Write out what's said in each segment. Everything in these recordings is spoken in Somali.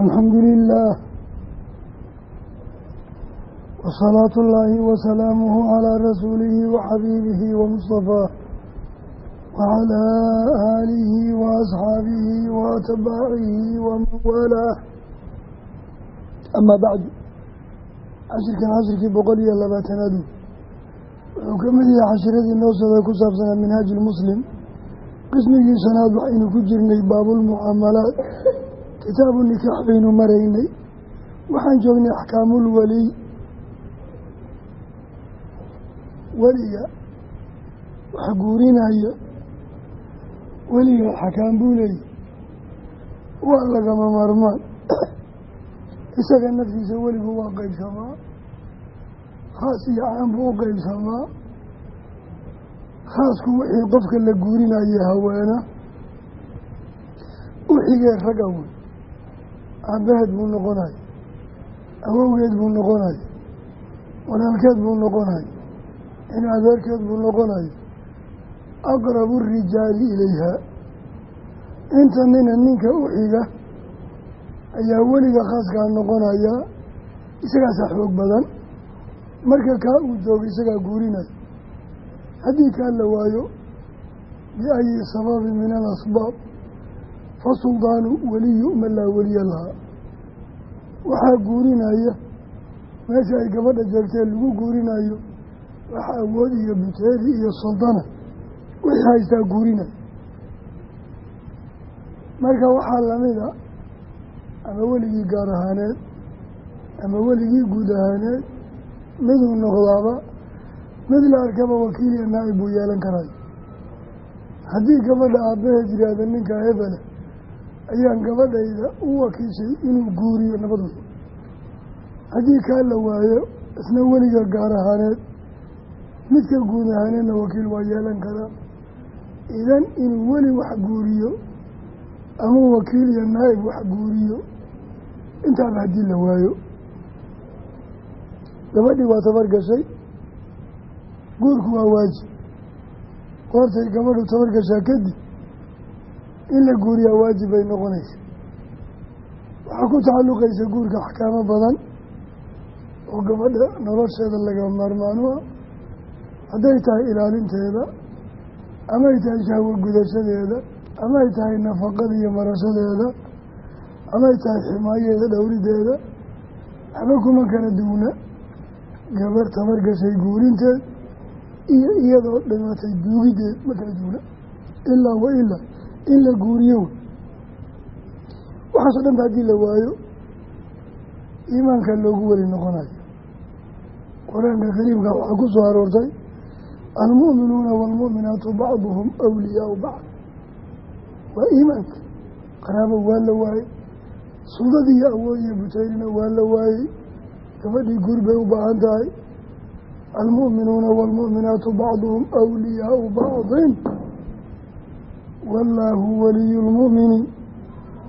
alxamdu lilah wasalaatu اllaahi wasalaamuhu calaa rasuulihi waxabiibihi wamustafaa wacalaa aalihi waasxaabihi waatbaacihi waman waalaah amaa bacdu cashirkan cashirkii boqol iyo labaatanaadu wuxuu ka mid yahay cashiradii noo socday ku saabsanaa minhaaji lmuslim qismigii shanaad waxaynu ku jirnay baabulmucaamalaat kitaabu nikaax baynu maraynay. Waxaan joognay axkaamul weliy weliga wax guurinaya weliga xakaam buu leeyahy waa lagama maarmaan. Isaga naftiisa weligu waa qeybsamaa khaas iyo caan buu u qeybsamaa khaasku wixii qofka la guurinaya haweena u xigee rag awen aabaheed buu noqonaya awowgeed buu noqonaya walaalkeed buu noqonaya in adeerkeed buu noqonaya aqrabu rijaali ilayha. Inta nina ninka u xiga ayaa weliga khaaskaa noqonaya isagaasaa xoog badan. Marka kaa uu joogo isagaa guurinaya haddii kaa la waayo biayi sababin min alasbaab fasuldaanu weliyu man laa weliya lahaa. Waxaa guurinaya meesha ay gabadha joogtee lagu guurinayo waxa awood iyo buteeri iyo suldana wixii haystaa guurinaya marka waxaa lamida ama weligii gaar ahaaneed ama weligii guud ahaaneed miduu noqdaaba mid la arkaba wakiil iyo naa'ib buu yeelan karayo haddii gabadha aabbaheed yidhaahda ninka hebele ayaan gabadhayda u wakiishay inuu guuriyo nabadooda haddii kaa la waayo isna weliga gaar ahaaneed midka guud ahaaneedna wakiil waa yeelan karaa. Idan inuu weli wax guuriyo ama wakiil iyo naa'ib wax guuriyo intaaba haddii la waayo. Gabadhii waa tabar gashay guurku waa waajib. Goortay gabadhu tabar gashaa kadib in la guuriyaa waajib bay noqonaysa. Waxaa ku tacalluqaysa guurka axkaamo badan oo gabadha nolosheeda laga maarmaano ah hadday tahay ilaalinteeda amay tahay shahwo gudashadeeda amay tahay nafaqada iyo marashadeeda amay tahay ximaayeeda dhowrideeda waxba kuma kala duwna. Gabar tabar gashay guurinteed iyo iyadoo dhimatay duugideed ma kala ilaa wa ilaa in la guuriyo. Waxaasoo dhan ba haddii la waayo iimaanka loogu weli noqonayo qur'aanka kariimka waxaa ku soo aroortay almu'minuuna waalmu'minaatu bacduhum awliyaau bacd. Waa iimaanka. Qaraabo waa la waayey. Suldadii iyo awood iyo buteyrina waa la waayey. Gabadhii guur bay u baahan tahay almu'minuuna waalmu'minaatu bacduhum awliyaau bacdin wallaahu waliyu lmu'miniin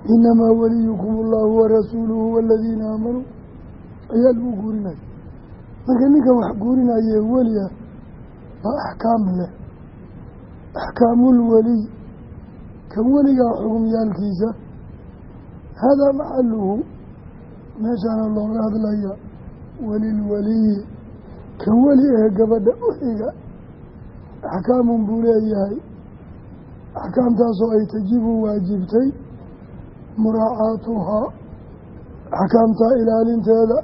inamaa waliyukum allahu warasuuluhu waladiina aamanuu ayaa lagu guurinaya marka ninka wax guurinayee weli ah baa axkaam leh axkaamulweliy kan weligaa xugumyaalkiisa haadaa maxaluhu meeshaana looga hadlaya welilweliyi kan weli ee gabadha u xiga axkaamun buu leeyahay. Axkaamtaasoo ay tajibu waajibtay muraacaatuhaa axkaamtaa ilaalinteeda.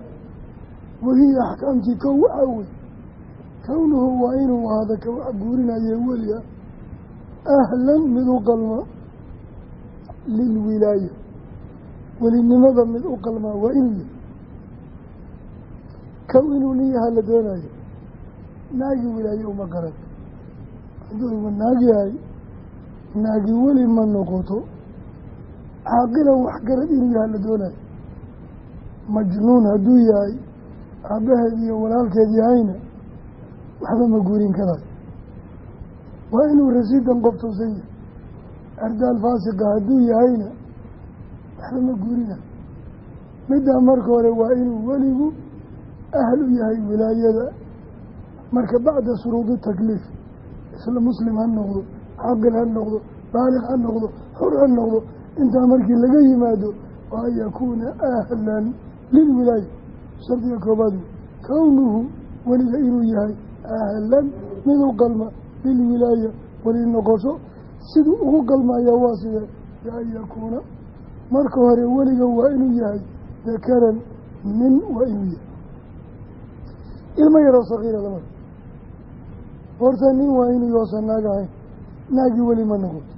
Wahiya axkaamtii kow waxaa wey kownuhu waa inuu ahaada ka wax guurinaye weliga ahlan mid u qalma lilwilaaya welinimada mid u qalmaa waa inuu kow inuu nin yahaa la doonayo. Naagi wilaaye uma garan hadduu naag yahay naagi weli ma noqoto. Caaqilan waxgarad inuu yahay la doonayo. Majnuun hadduu yahay aabbaheed iyo walaalkeed yahayna waxba ma guurin karayo waa inuu rasiidan qof toosan yahay. Ardaal faasiqa hadduu yahayna waxba ma guurinayo middaa marka hore waa inuu weligu ahal u yahay wilaayada marka bacda shuruudi takliif isla muslim ha noqdo caaqil ha noqdo baaliq ha noqdo xur ha noqdo intaa markii laga yimaado wa an yakuuna ahlan lilwilaaya shardiga koobaadu kownuhu weliga inuu yahay ahlan mid u qalma lilwilaaya weli noqosho siduu ugu qalmaya waa sidee bian yakuuna marka hore weliga waa inuu yahay dakaran nin waa inuu yahay ilmo yaroo sakiira lama horta nin waa inuu yoosan naag naagii weli ma noqoto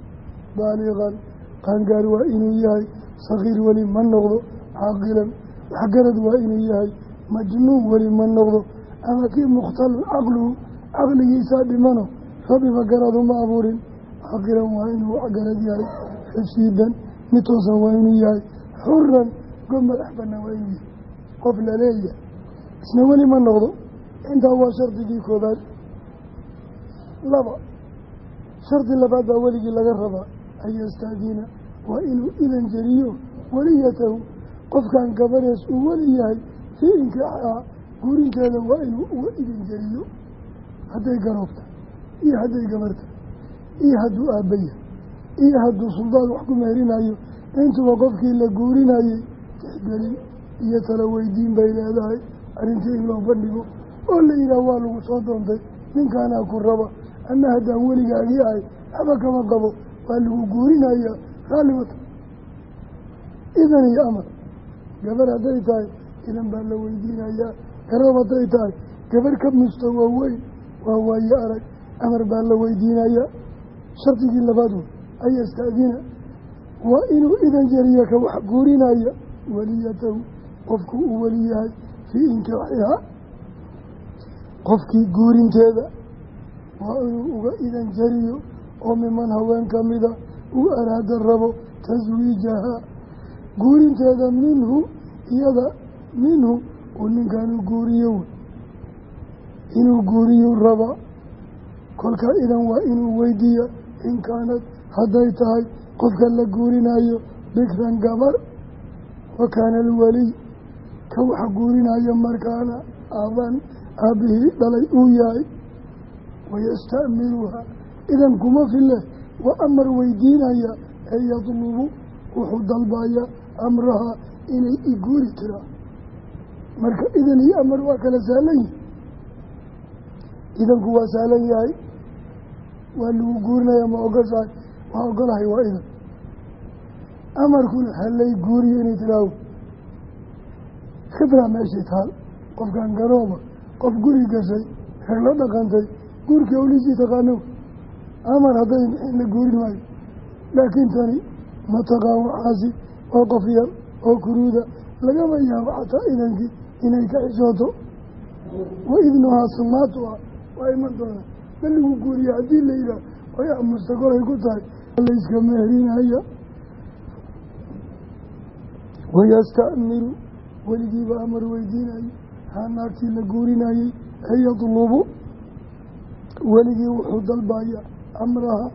baaliqan qaangaar waa inuu yahay. Sakiir weli ma noqdo. Caaqilan waxgarad waa inuu yahay. Majnuun weli ma noqdo. Ama kii mukhtalun caqluhu caqligiisaa dhimano rabbiba garadu ma abuurin. Caaqilan waa inuu waxgarad yahay. Rashiidan mid toosan waa inuu yahay. Xuran gob madax banaan waa inuu yahay. Qof la leeyahay isna weli ma noqdo intaa waa shardigii koobaad laba shardi labaad baa weligii laga rabaa an yastaadiina waa inuu idan jeliyo weliyatahu qofkan gabarees uu weli yahay fii inkaaxaa guurinteeda waa inuu uga idan jeliyo hadday garoobta iyo hadday gabarta iyo hadduu aabaya iyo hadduu suldaan wax ku meherinayo intuba qofkii la guurinayey tixgelin iyo tala weydiin bay leedahay arrintii in loo bandhigo oo la yidhaah waa lagu soo doontay. Ninkaanaa ku raba ama haddaan weligaagii ahay waxba kama qabo waa lagu guurinayaa raalli wata idan iyo amar. Gabar hadday tahay idan baa la weydiinayaa. Garoob hadday tahay gabar ka mustawa weyn waa waaye arag. Amar baa la weydiinayaa. Shardigii labaad wey an yasta'dina waa inuu idan jeriya ka wax guurinaya weliyatahu qofku uu weli fii inkaaxihaa qofkii guurinteeda waa inuu uga idan jariyo oo miman haween ka mida uu araada rabo taswiijaha. Guurinteeda minhu iyada minhu uu ninkan u guuriyo wey. Inuu guuriyuu raba kolka idan waa inuu weydiiya in kaanad hadday tahay qofka la guurinayo bikran gabar wa kaana alweliy ka wax guurinayo markaana aaban aabbihii dhalay uu yahay wayasta'miruha idan kuma file wa amar weydiinaya ee yadlubu wuxuu dalbaya amraha inay iguuri tiraan marka idan iyo amar waa kala sahlan yihi idanku waa sahlan yahay waa lagu guurinaya ma ogoshahay waa ogolahay waa idan. Amarkuna halay guuriyo inay tiraaho khibra meeshay taal qofkan garooba qof guri gashay la dhaqantay guurkii awliisii taqaano amar hadday la guurin maayo laakiin tani mataqaan waxaasi waa qof yar oo kuruuda lagama yaabo xataa idankii inay ka xishooto wa idnuhaa sumaatuha waa iman doonaa ma lagu guuriya haddii la yidhaah way amusta kolay ku tahay layska meherinaya wayasta'miru weligiiba amar weydiinayo haa naagtii la guurinayey yadlubu weligii wuxuu dalbaya amraha.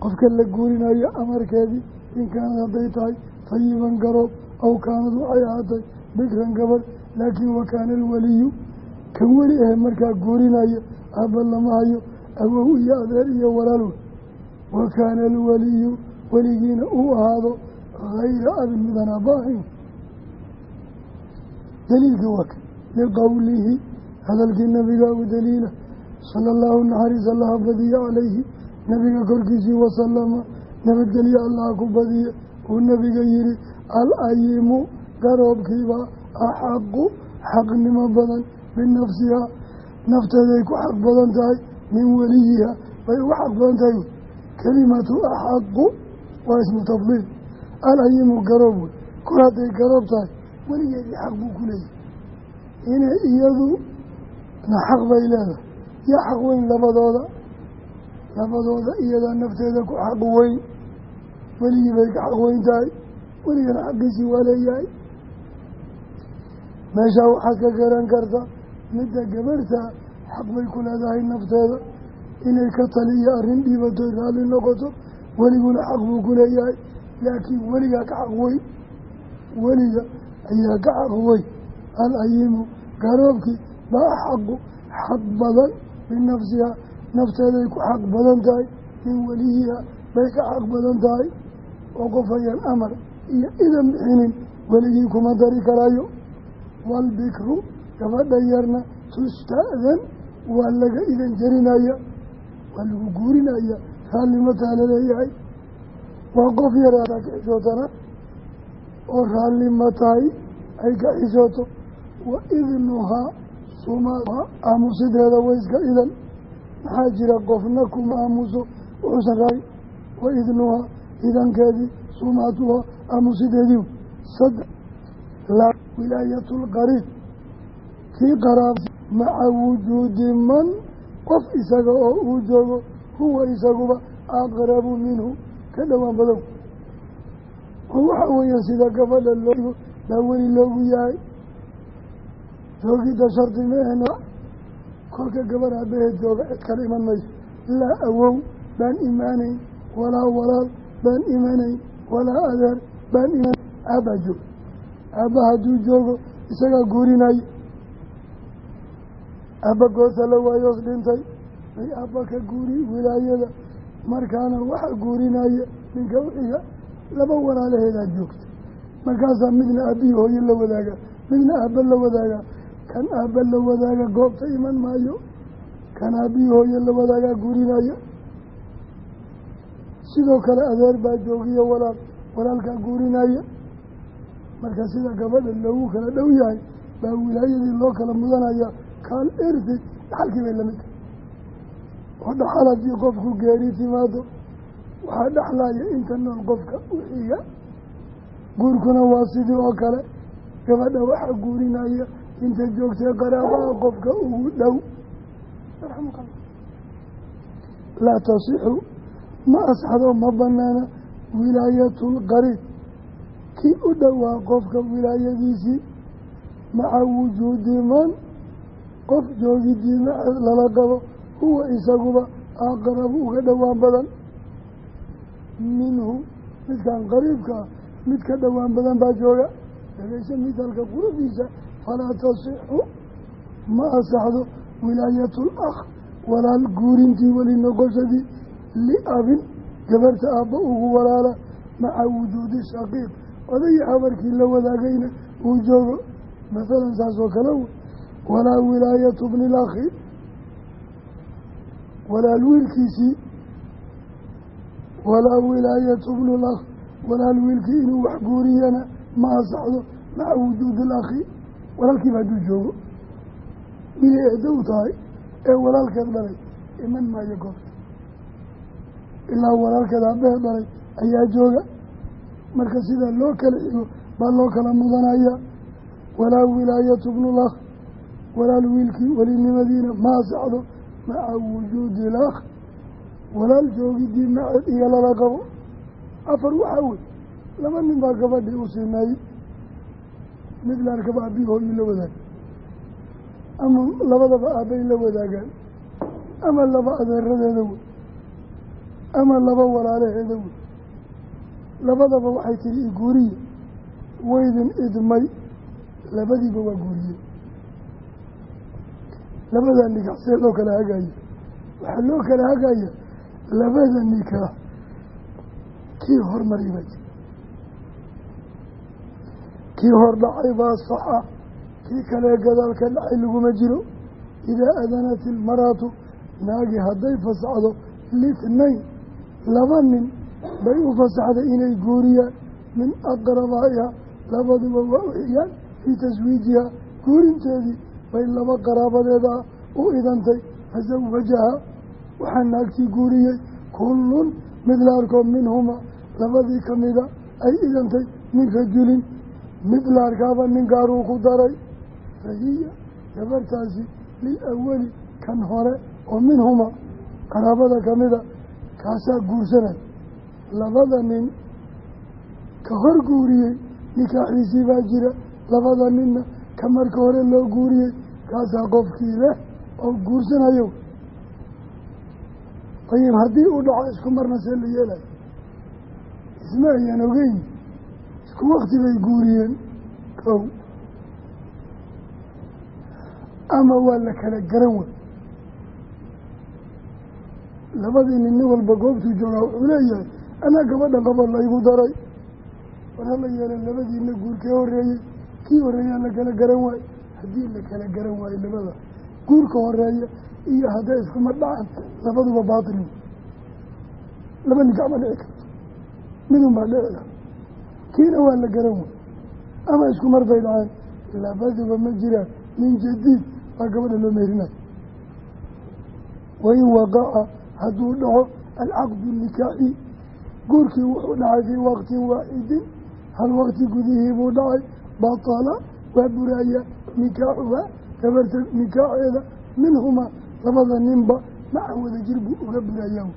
Qofka la guurinayo amarkeedii in kaanad hadday tahay tayiban garoob aw kaanad waxay ahaatay bikran gabadh laakiin wakaana alweliyu kan weli ahe markaa guurinaya aabba lama hayo awow iyo adeer iyo walaalwe wakaana alweliyu weligiina uu ahaado hayra abin midan aabaahayn daliilka waa kan liqowlihi hadalkii nabiga u daliila sala allahu naxariis allaha badiya calayhi nabiga korkiisii wasalama nabadgelyo allaha ku badiya uu nabiga yihi al-ayimu garoobkiibaa axaqu xaqnimo badan binafsihaa nafteeday ku xaq badan tahay min weliyiha bay ugu xaq badan tahay kelimatu axaqu waa ismu tafdiil al-ayimu garoob wey kor hadday garoob tahay weligeedii xaq buu ku inay iyadu na xaq bay leedahay. Yaa xaq weyn labadooda. Labadooda iyadaa nafteeda ku xaq weyn. Weligii bay ka xaq weyn tahay. Weligana xaqiisii waa leeyahay meeshaa waxaad ka garan karta midda gabarhta xaq bay ku leedahay nafteeda. Inay ka taliyo arrin dhiibato raalli noqoto weliguna xaq buu ku leeyahay. Laakiin weligaa ka xaq weyn. Weliga ayaa ka xaq al-ayimu garoobkii baa xaqu xaq badan binafsiha nafteeday ku xaq badan tahay min weliyiha bay ka xaq badan tahay oo qof ayaan amar iyo idan bixinin weligii kuma dari karaayo. Waalbikru gabadha yarna tusta'dan waa laga idan jarinaya waa lagu guurinaya raallimataa la leeyahay waa qof yaraadaa ka xishootana oo raallima tahay ay ka xishooto wa idnuhaa sumaa aamusideeda wayska idan maxaa jira qofna kuma aamuso wuxuusan raali wa idnuhaa idankeedii sumaatuhaa aamusideedii saddex laa wilaayatu lqariib kii qaraab maca wujuudi man qof isaga oo uu joogo huwa isaguba aqrabu minhu ka dhowaan badan oo waxa weeyaan sida gabadha loo baa weli loogu yahay joogidda shardi meehn kolka gabar aabaheed jooga cid kale iman mayso. Laa awow baan imaanayn walaa walaal baan imanayn walaa adeer baan iman aabbaa jooga. Aabba hadduu joogo isagaa guurinayo aabba goosa la waayoos dhintay. Bay aabba ka guuri wilaayada. Markaana waxa guurinaya ninka uxiga laba walaalaheedaa joogta. Markaasaa midna aabbihii hooyo la wadaaga midna aabba la wadaaga kan aabba la wadaaga goobta iman maayo. Kan aabbihii hooyo la wadaagaa guurinaya sidoo kale adeer baa joogiyo walaal walaalkaa guurinaya marka sida gabadha loogu kala dhow yahay baa wilaayadii loo kala mudanaya kaal irti dhaxalkii bay la mid oo dhaxal haddii qofku geeri timaado waxaa dhexlaya inta nool qofka uxiga guurkuna waa sidii oo kale gabadha waxaa guurinaya inta joogtay qaraabaha qofka ugu dhow. Laa tasixu ma asxado ma banaana wilaayatu lqariib kii u dhowaa qofka wilaayadiisii. Maca wujuudi man qof joogidii maceed lala qabo huwa isaguba aqrabu uga dhowaan badan. Minhu midkan qariibka ah mid ka dhowaan badan baa jooga. Dhegeysa mithaalka qurudiisa falaa tasixu ma asaxdo wilaayatu lakh walaal guurintii weli noqoshadii liabin gabarta aabba ugu walaala maca wujuudi shaqiiq. Odayii habarkii la wadaagayna uu joogo masalan saas oo kale wey walaa wilaayatu bni lakhi walaal wiilkiisii walaa wilaayatu bnu lakh walaal wiilkii inuu wax guuriyana ma asaxdo maca wujuudi lakhi walaalkiiba hadduu joogo. Miyay eedda u tahay? Ee walaalkeed dhalay iman maayo goobta. Ilaa walaalkeed aabbaheed dhalay ayaa jooga. Marka sidaa loo kala xigo baa loo kala mudanaya walaa wilaayatu bnu lakh walaal wiilkii welinimadiina ma asaxdo maca wujuudi lakh. Walaal joogidii maceed iyo lala qabo. Afar waxaa wey laba nin baa gabadhii u siinaayey mid la arkaba hooyuu la wadaaga. Ama labadaba aabbay la wadaagaan. Ama laba adeeradeeda wey. Ama laba walaalaheeda wey. Labadaba waxay tihi iguuriye waydin idmay. Labadiiba waa guuriyey labada nikaax see loo kala hagaya waxaa loo kala hagaya labada nikaax kii jira kii hor dhacay baa saxa kii kale gadaal ka dhacay laguma jiro. Idaa adanat ilmaraatu naagi hadday fasaxdo litnayn laba nin bay u fasaxday inay guuriyaan min aqrabaa'iha labaduba waa u fii taswiijiha guurinteedii bay laba qaraabadeeda u idantay. Fasawajaha waxaa naagtii guuriyey. Kullun mid minhuma labadii ka mida ay idantay min rajulin mid la arkaaba nin gaaruu ku daray. Fahiya gabartaasi lilawali kan hore oo minhuma qaraabada ka mida kaasaa guursanay. Labada nin ka hor guuriyey nikaaxiisii baa jira. Labada ninna ka marka hore loo guuriyey kaasaa qofkii leh oo guursanayo. Ayib haddii uu dhaco isku marna see la yeelayo isma ayaan ogeyn wakti bay guuriyeen kow. Ama waa la kala garan wey labadii nin walba goobtuu joogaa wuxuu leeyahay anaa gabadhan qaba laygu daray. War hala yeelan labadiina guurkee horeeyey kii horeeyaa la kala garan waayo haddii la kala garan waayo labada guurka horreeya iyo hadday iskuma dhacan labaduba baatil. Laba nikax ma dhici karto. Midun baa dhici kar kiina waa la garan waayo ama isku mar bay dhaceen. Labaduba ma jiraan. Min jadiid baa gabadha loo meerinayo wain waqaca hadduu dhaco alcaqdu nikaaxi. Guurkii wuxuu dhacay fii waqtin waaxidin hal waqti gudihii buu dhacay. Batala waa buraaya nikaaxuha gabarta nikaaxeeda. Minhumaa labada ninba maca wada jir buu uga burayaa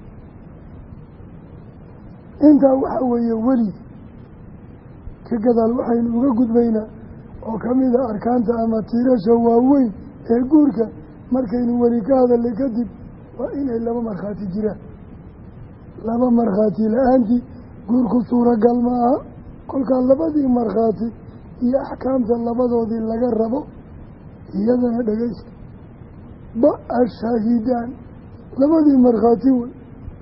intaa waxaa weeye weli ka gadaal waxaynu uga gudbaynaa oo ka mid a arkaanta ama tiirasha waaweyn ee guurka markaynu weli ka hadalnay kadib waa inay laba markhaati jiraan. Laba markhaati la'aantii guurku suuragal ma aha. Kolkaa labadii markhaati iyo axkaamta labadoodii laga rabo iyadana dhegeysta ba ashaahidaan. Labadii markhaati wey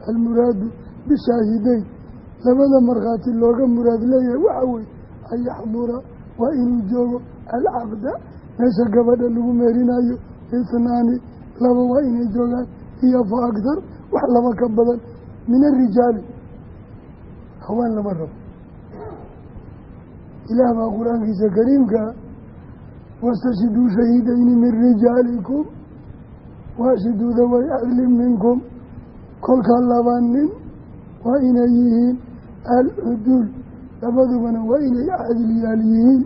almuraadu bishaahideyn labada markhaati looga muraad leeyahay waxa weye an yaxdura waa inuu joogo alcaqda meesha gabadha lagu meerinayo itnaani laba waa inay joogaan iyo fa akthar wax laba ka badan min arijaali haween lama rabo. Ilaah baa qur'aankiisa kariimkaa wastashiduu shahiidayni min rijaalikum waashiduu daway cadlin minkum kolkaa laba nin waa inay yihiin alcuduul labadubana waa inay caadilyaal yihiin.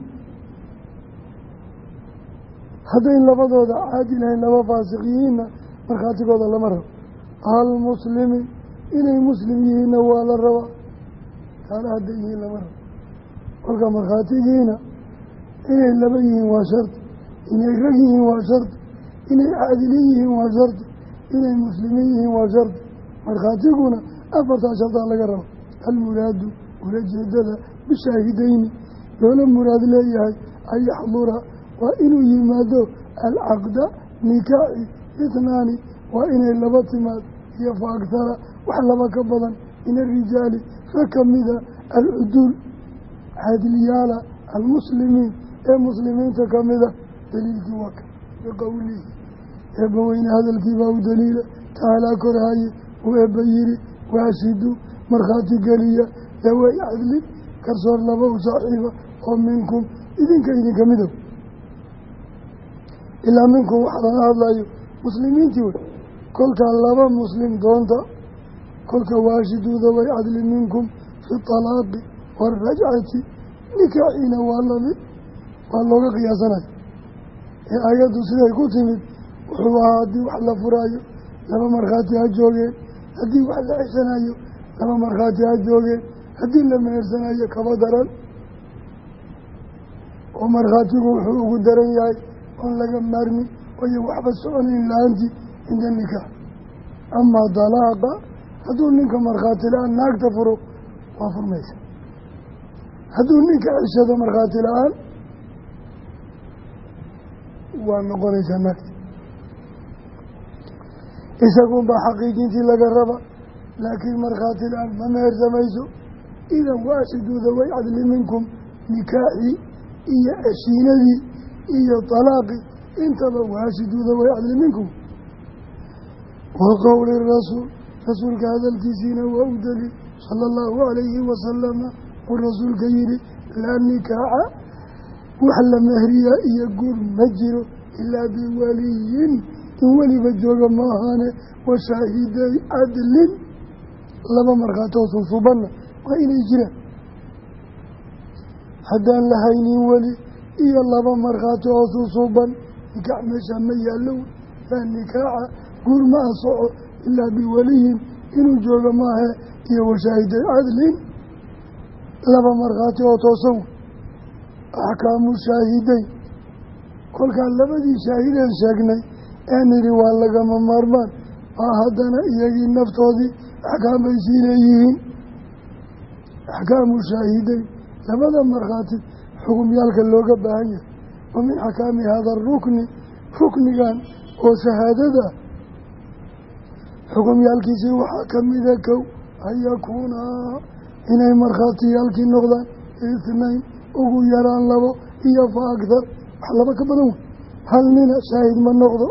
Hadday labadooda caadilahayn laba faasiq yihiinna markhaatigooda lama rabo. Almuslimi inay muslim yihiinna waa la rabaa taana hadday yihiin lama rabo. Kolka markhaatigiina inay laba yihiin waa shardi inay rag yihiin waa shardi inay caadilin yihiin waa shardi inay muslimiin yihiin waa shardi markhaatiguna afartaa shardaa laga raba almuraadu ulajeedada bishaahidayni loola muraad leeyahay an yaxdura. Waa inuu yimaado alcaqda nikaaxi itnaani. Waa inay laba timaad iyo fa akhara wax laba ka badan min arijaali rag kamida alcuduul caadilyaala almuslimiin. Ee muslimiinta kamida daliilkii waa ka biqowlihi eebbaweyne hadalkiibaa u daliila. Tacaalaa korhaye uu eebba yiri waashiduu markhaati geliya daway cadlin garsoor laba u saaxiiba oo minkum idinka idinka midow ilaa minkum wax laga hadlayo muslimiintii wey. Kolkaa laba muslim doonta kolka waashiduu daway cadli minkum fi talaaqi waarajcati nikaaxiina waa la mid waa looga qiyaasanaya ee ayaddu siday ku timid wuxuu ahaa haddii wax la furaayo laba markhaati ha joogeen. Haddii wax la ceshanayo laba markhaati ha joogeen haddii la mehersanayo kaba daran oo markhaatigu wuxuu ugu daran yahay oon laga maarmin oyo waxba soconayn la'aantii cinda nikaax amaa dalaaqa hadduu ninka markhaati la'aan naagta furo waa furmaysa. Hadduu ninka ceshado markhaati la'aan waa noqonaysaa naagta isagunbaa xaqiijintii laga raba laakiin markhaati la'aan ma mehersamayso idan waashiduuda way cadli minkum nikaaxii iyo eshiinadii iyo talaaqii intaba waashiduuda way cadli minkum. Wa qowli rasuul rasuulka hadalkiisiina waa u daliil sala allahu calayhi wasalama uu rasuulka yihi laa nikaaxa wax la mehriyaa iyo guur ma jiro ilaa biwaliyin. In weliba jooga ma ahaane wa shaahiday cadlin. Laba markhaatoo waa inay jiraan. Haddaan la haynin weli iyo laba markhaati oo susuban nikaax meesha ma yaallo laa nikaaxa guur ma ansaco ilaa biwaliyin inuu joogo maahe iyo washaahiday cadlin laba markhaati oo toosan axkaamu shaahideyn. Kolkaan labadii shaahideen sheegnay ee nidhi waa lagama maarmaan maa haddana iyagii naftoodii axkaam sii leeyihiin axkaamu shaahideyn labada markhaati xukumyaalka looga baahan yahay. Wa min xakaami hada arukni ruknigan oo shahaadada. Xukumyaalkiisii waxaa ka mida kow an yakuunaa inay markhaatiyaalkii noqdaan ithnayn ugu yaraan labo iyo fa akhar wax laba ka badan wey. Hal nina shaahid ma noqdo.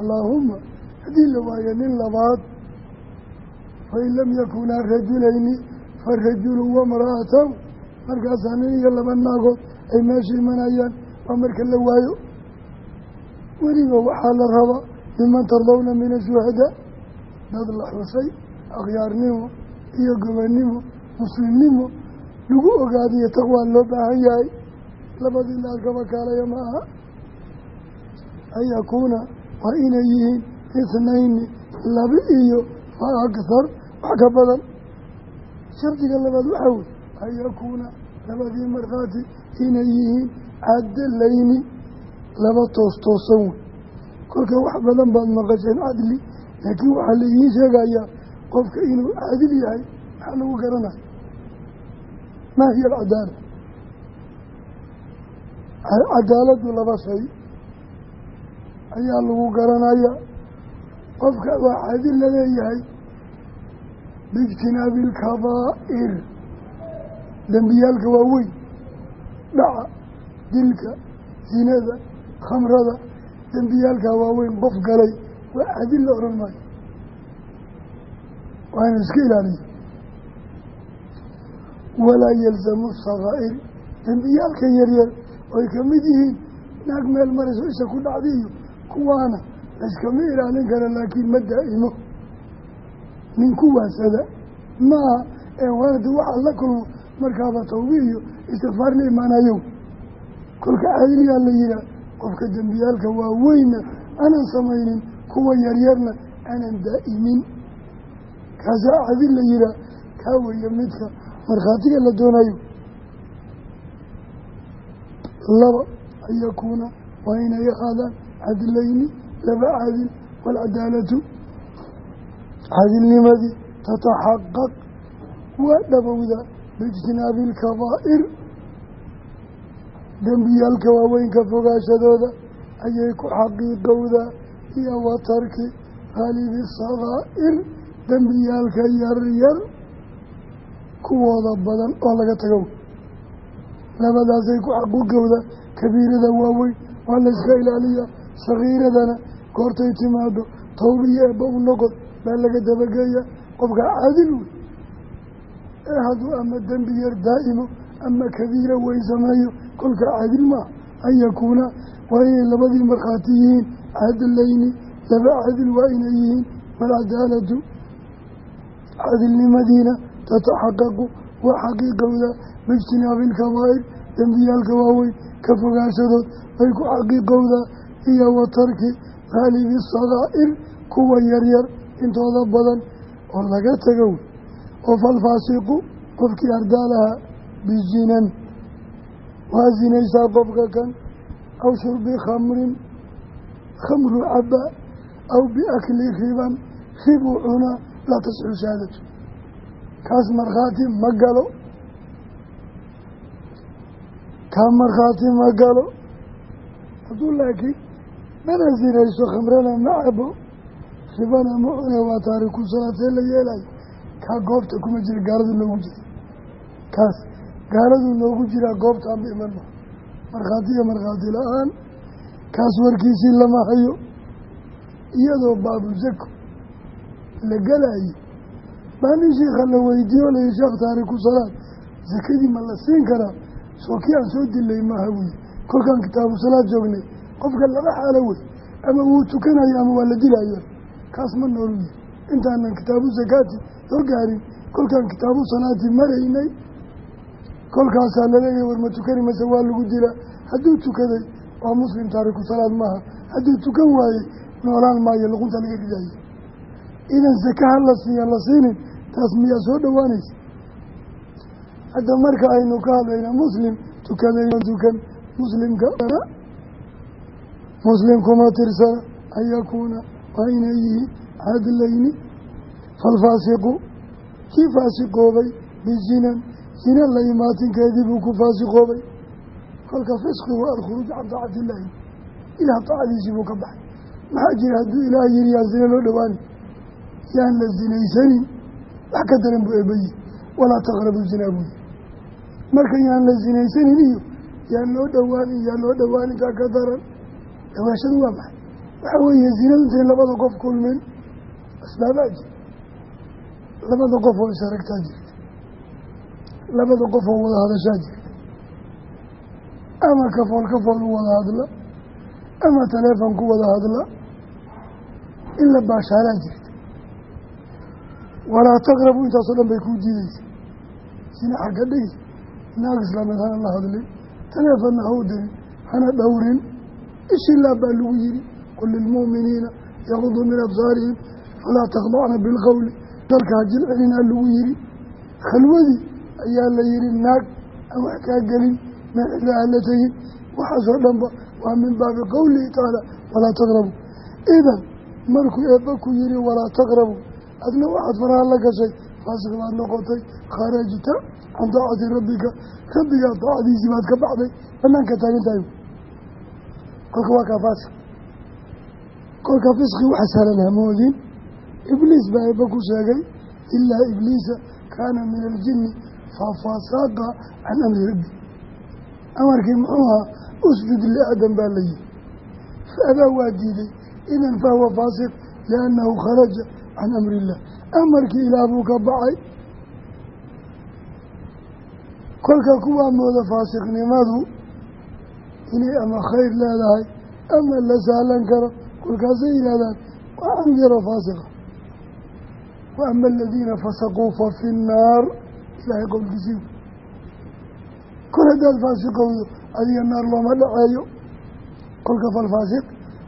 Allaahuma haddii la waayo nin labaad fain lam yakunaa rajulayni farajulu wamra'atahu markaasaa nin iyo laba naagood ay meesha imanayaan. Waa marka la waayo. Weliba waxaa la rabaa miman tardawna min ashuhadaa dad la xusay akhyaarnimo iyo gobonnimo muslimnimo. Lagu ogaadiyo taqwaa loo baahan yahay. Labadii la arkaba kaalaya ma aha. An yakuuna waa inay yihiin ithnayni laba iyo fa wax ka badan shardiga labaad waxaa wey an yakuuna labadii markhaati inay yihiin cadalayni laba toos toosan wey kolka wax badan baad maqasheen cadli laakiin waxaa la idiin sheegayaa qofka inuu caadil yahay maxaa lagu garanaya maa hiya alcadaala cadaaladdu laba shay ayaa lagu garanaya qofka waa caadil la leeyahay biijtinaabi ilkabaa'ir dembiyaalka waaweyn dhaca dilka zinada khamrada. Dembiyaalkaa waaweyn qof galay. Waa caadil la odhan maayo. Waa inu iska ilaaliyo. Walaa yalzamu sakaa'ir dembiyaalka yaryar oy ka mid yihiin naag meel marayso isha ku dhacda iyo kuwaana layskama ilaalin kara laakiin ma daa'imo nin ku waasada maaha ee waanadi waxaa la kulmo markaaba tawbi iyo istikfaar la imaanayo kolka caadiliyaa la yihaah qofka dembiyaalka waaweynna aanan samaynin kuwa yaryarna aanan daa'imin. Kaasaa caadil la yihaah kaa weeye midka markhaatiga la doonayo. Laba an yakuuna waa inay laba caadil waalcadaalatu caadilnimadii tataxaqaq. Waa dhabowda biijtinaabi ilkabaa'ir dembiyaalka waaweynka fogaashadooda ayay ku xaqiiqowdaa iyo watarki haalibi sakaa'ir dembiyaalka yaryar kuwooda badan oo laga tago. Labadaasay ku xaquuqowda kabiirada waaweyn waa la iska ilaaliyaa sakiiradana goortay timaado tawbiya eebba u noqod baa laga dabageeya qofka caadil wey ee hadduu ama dembi yar daa'imo ama kabiira weyn sameeyo kolka caadil maaha an yakuuna. Waa inay labadii markhaati yihiin cadalayni laba cadil waa inay yihiin waalcadaalatu cadilnimadiina tataxaqaqu waa xaqiiqowda. Biijtinaabi ilkabaa'ir dembiyaalka waaweyn ka fogaanshadood bay ku xaqiiqowdaa iyo wa tarki haalibi sakaa'ir kuwa yaryar intooda badan oo laga tago oo falfaasiqu qofkii ardaalaha bijinan waa sinaysaa qofka kan aw shurbi khamrin khamru caba aw biakli riban ribuu cunaa laa tasxu shahaadatu kaas markhaati ma galo. Kaa markhaati ma galo. Hadduu laakiin mana sinayso khamrana ma cabo ribana ma cune waa taariku salaatee la yeelayo kaa goobta kuma jira gaaladu noogu jira kaas gaaladuu noogu jiraa goobtaanba iman ma markhaati iyo markhaati la'aan kaas warkiisii lama hayo iyadoo baabu la galayo baa nin shiikha la weydiiyo layi sheekh taariku salaad. Sakadii ma la siin karaa? Soo kii aan soo dilay maaha wey kolkaan kitaabu salaad joognay. Qofka laba xaalo wey. Ama wuu tukanayo ama waa la dilayo kaas ma noolu yihi intaanan kitaabu sakaati soo gaarin kolkaan kitaabu salaati maraynay. Kolkaasaa la leeyahay war ma tukani mase waa lagu dilaa hadduu tukaday waa muslim taariku salaad maaha. Hadduu tukan waayey noolaan maayo luqunta laga ridayo idan sakaha la siiya la siinin taas miyaa soo dhowaanaysa hadda marka aynu ka hadlayna muslim tukaday tukan muslimka muslim kuma tirsana an yakuuna waa inay yihiin cadlayni falfaasiqu kii faasiqoobay bizinan zina la imaatinkeedii buu ku faasiqoobay kolka fisqigu alkhuruuj can taacatillaahi ilaah taacadiisii buu ka baxay. Maxaa jira hadduu ilaah yiri yaa zina loo dhowaani yaan la zinaysanin. Wax ka daran buu eebayi walaa taqrabu zinaa buuyi marka yaan la sinaysanin iyo yaan loo dhowaanin yaan loo dhowaan intaa ka daran. Dhawaashadu waa maxay waxaa weeye zinadu intay labada qof kulmin asbaabaa jir. Labada qof oo is aragtaa jirta labada qof oo wada hadashaa jirta ama kafool kafool u wada hadla. Ama taleefon ku wada hadla. In la baashaalaa jirta walaa taqrabu intaasoo dhan bay kuu diideysa sina xagga dhigi naag islaameed hana la hadlin. Taleefonna ha u dirin hana dhowrin. Ishilaa baa lagu yihi qul lilmu'miniina yaquduu min absaarihim falaa takdacna bilqowli dalka ha jilcelinaa lagu yihi khalwadii ayaa la yihi naag aan wax kaa gelin meel cidla aan la tegin waxaasoo dhanba waa min baabi qowlihi tacaala walaa taqrabu idan markuu eebba ku yihi walaa taqrabu adna waxaad faraha la gashay faasiq baad noqotay kharajta can daacati rabbika rabbigaa daacadiisii baad kolka fisqi waxa sahlan hamoodin ibliis baa eebba ku sheegay ilaa ibliisa kaana min aljini fafasaqa can amri rabbi. Amarkii muxuu ahaa usjud liaadam baa la yihi faadaa waa diiday idan fahuwa faasiq liannahu kharaja can amri illah. Amarkii ilaah buu ka baxay. Kolka kuwaa mooda faasiqnimadu inay ama khayr leedahay ama la sahlan karo kolkaasay yidhahdaan waa canug yaroo faasiqa wa ama aladiina fasaquu fa fi nnaar ilaahay qowlkiisii kol haddaad faasiqowdo adiga naar looma dhaceeyo. Kolka falfaasiq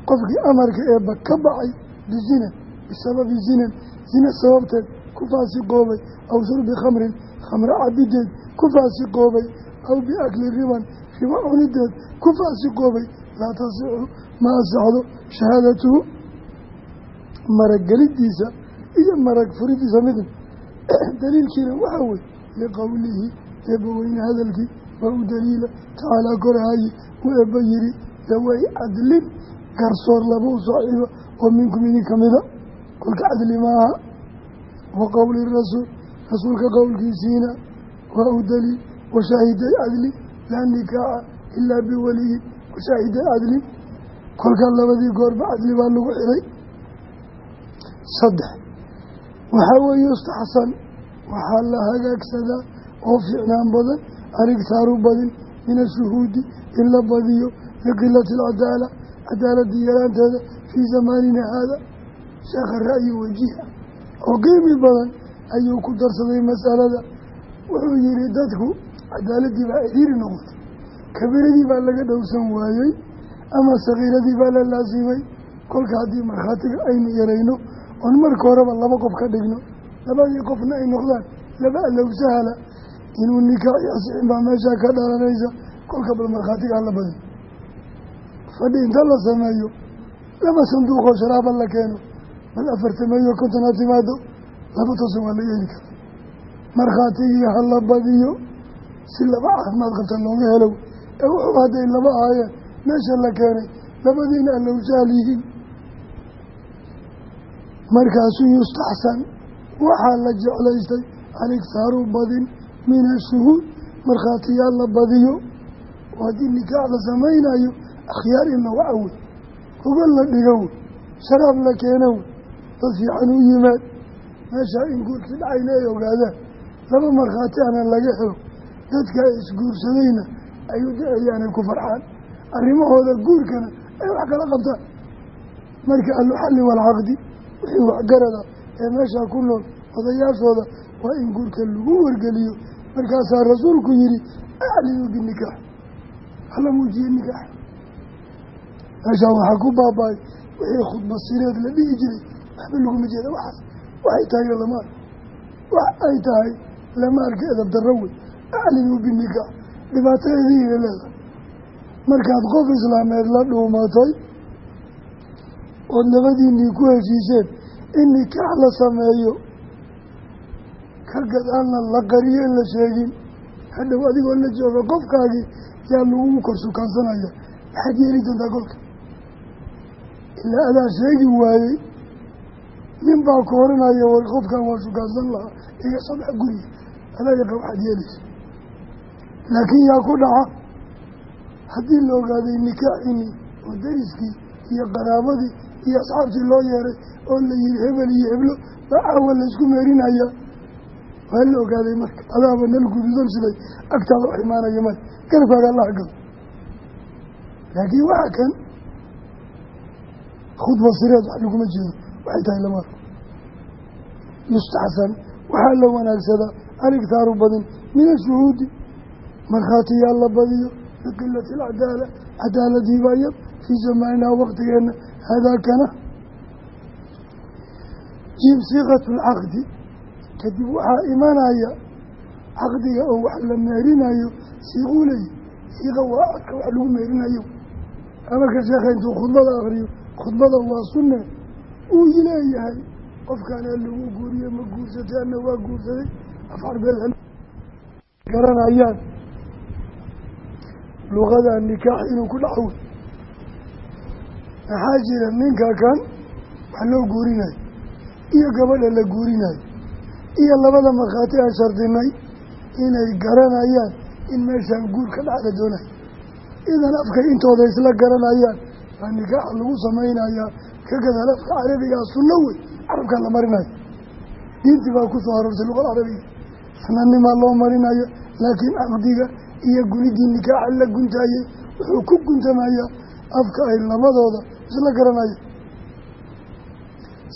qofkii amarka eebba ka baxay bizina bisababi zinan zina sababteed ku faasiqoobay aw shurbi khamrin khamro cabideed ku faasiqoobay aw biakli riban ribo cunideed ku faasiqoobay laa tasixu ma asaxdo shahaadatuhu maragelidiisa iyo marag furidiisa midna daliilkiina waxaa wey liqowlihi eebbaweyne hadalkii waa u daliila tacaalaa korahaye uu eebba yihi daway cadlin garsoor laba u saaxiiba oo minkum idin ka mida kolka cadli maaha. Wa qowli rasuul rasuulka qowlkiisiina waa u daliil washaahiday cadli laa nikaaxa ilaa biwaliyin washaahiday cadli kolkaa labadii goorba cadli baa lagu xiray saddex. Waxaa weeye yustaxsan waxaa la hagaagsadaa oo fiicnaan badan aligtaaru badin min ashuhuudi in la badiyo liqilati alcadaala cadaaladii yaraanteeda fii zamaanina haada. Sheekha ra'yi wajiha oo qiimi badan ayuu ku darsaday masalada. Wuxuu yihi dadku cadaaladii baa cidhiiri noqotay kabiradii baa laga dhowsan waayey ama sakiiradii baa la laasimay kolka haddii markhaatiga aynu yarayno oon marka horeba laba qof ka dhigno labadii qofna ay noqdaan laba allow sahala inuu nikaax yasixin baa meeshaa ka dhalanaysa kolka bal markhaatiga hala badin. Fadhi inta la sameeyo laba sanduuqoo sharaaba la keeno bal afartameeyo konton timaado laba tosan waa laga heli kara markhaatigii hala badiyo si laba caafimaad qabta looga helow ee wuxuu hadday laba ahaayeen meesha la keenay labadiina allow sahal yihiin. Markaasuu yustaxsan waxaa la jeclaystay aligsaaru badin min ashuhuud markhaatiyaal la badiyo oo haddii nikaax la samaynayo akhyaar in la waca wey gogol la dhigo wey sharaab la keeno wey dad fiican u yimaad. Meeshaa in guurkii dhacayna ay ogaadaan. Laba markhaati ana laga helo dadka isguursadayna ay u duceeyaan ay ku farxaan. Arrimahooda guurkana ay wax kala qabtaan. Marka alluxalli waalcaqdi wixii waxgarada ee meeshaa ku nool odayaashooda waa in guurka lagu wargeliyo. Markaasaa rasuulku yihi aclinuu binikaax hala muujiye nikaax. Meeshaa waxaa ku baaba-ay wixii khudba sireed la dhihi jiray. Waxba laguma jeeda waxaas waxay tahay lama arko wax ay tahay lama arka edab darro wey binikaax dhibaatadeediina leedahay. Markaad qof islaameed la dhuumatay ood labadiinii ku heshiiseen in nikaax la sameeyo ka gadaalna la qariyo in la sheegin. Hadhow adigoo la jooga qofkaagii yaa lagugu kor sukaansanaya maxaad yeeli doontaa kolka ilaa adaa sheegi waayey nin baa ku oranaya war qofkan waa shukaansan lahaa iga sabax guriga adaa yaqa waxaad yeelaysa laakiin yaa ku dhaca. Haddii la ogaaday nikaaxini oo dariskii iyo qaraabadii iyo asxaabtii loo yeeray oo la yihi hebel iyo heblo baa caawa laysku meerinaya waa la ogaaday marka. Adaaba nal guduudan siday agtaada wax imaanaya male garabkaaga allaha galo laakiin waxa kan khudba sireed wax laguma jeedo. Waxay tahay lama arko yustaxsan. Waxaa la wanaagsadaa aligtaaru badin min ashuhuudi markhaatiyaal la badiyo biqilati alcadaala cadaaladiibaa yar fii zamaninaa waqtigeenna haadaakana jiib siiqatu lcaqdi kadib waxaa imanaya caqdiga oo wax la meerinayo siiquu leeyi siiqa waa codka wax lagu meerinayo. Amarka sheekha intuu khudbada akriyo khudbada waa sunne uu leeyahay qofkaana lagu guuriye ma guursatay ana waa guursaday afar beel garanayaan luqada nikaax inuu ku dhaco wey maxaa jira ninka kan wax loo guurinayo iyo gabadha la guurinayo iyo labada markhaati aan shardinay inay garanayaan in meeshaan guur ka dhacda doonayo idan afkay intooda isla garanayaan baa nikaaxa lagu samaynayaa ka gadaal afka carabigaa sunno wey carabkaa la marinayo. Diintii baa ku soo aroortay luqada carabiga sananimaa loo marinayo laakiin caqdiga iyo gunidii nikaaxa la guntaayey wuxuu ku guntamayaa afka ay labadooda isla garanaya.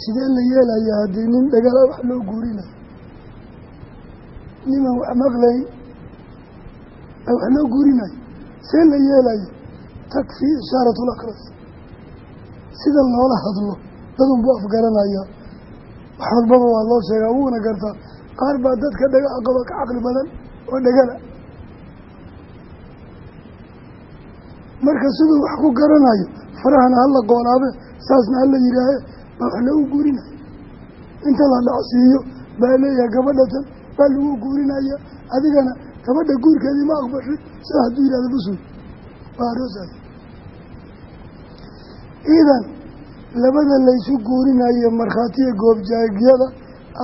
Sidee la yeelayaa haddii nin dhagaala wax loo guurinayo? Niman wax maqlayn wax loo guurinayo. See la yeelayo? Takfii ishaaratu lakras sida loola hadlo dadunbuu afgaranayaa. Wax walbaba waa loo sheegaa wuuna gartaa. Qaar baa dadka dhagaha qaba ka caqli badan oo dhagala marka siduu wax ku garanayo farahana hala qoolaabe saasna hala yidhaahe baa wax lagu guurinayo inta la dhacsiiyo baa leeyahay gabadhatan baa lagu guurinaya adigana gabadha guurkeedii ma aqbashay sida hadduu yidhahdo busul waa aroosaas. Idan labada laysu guurinayo markhaatiya goobjaagyada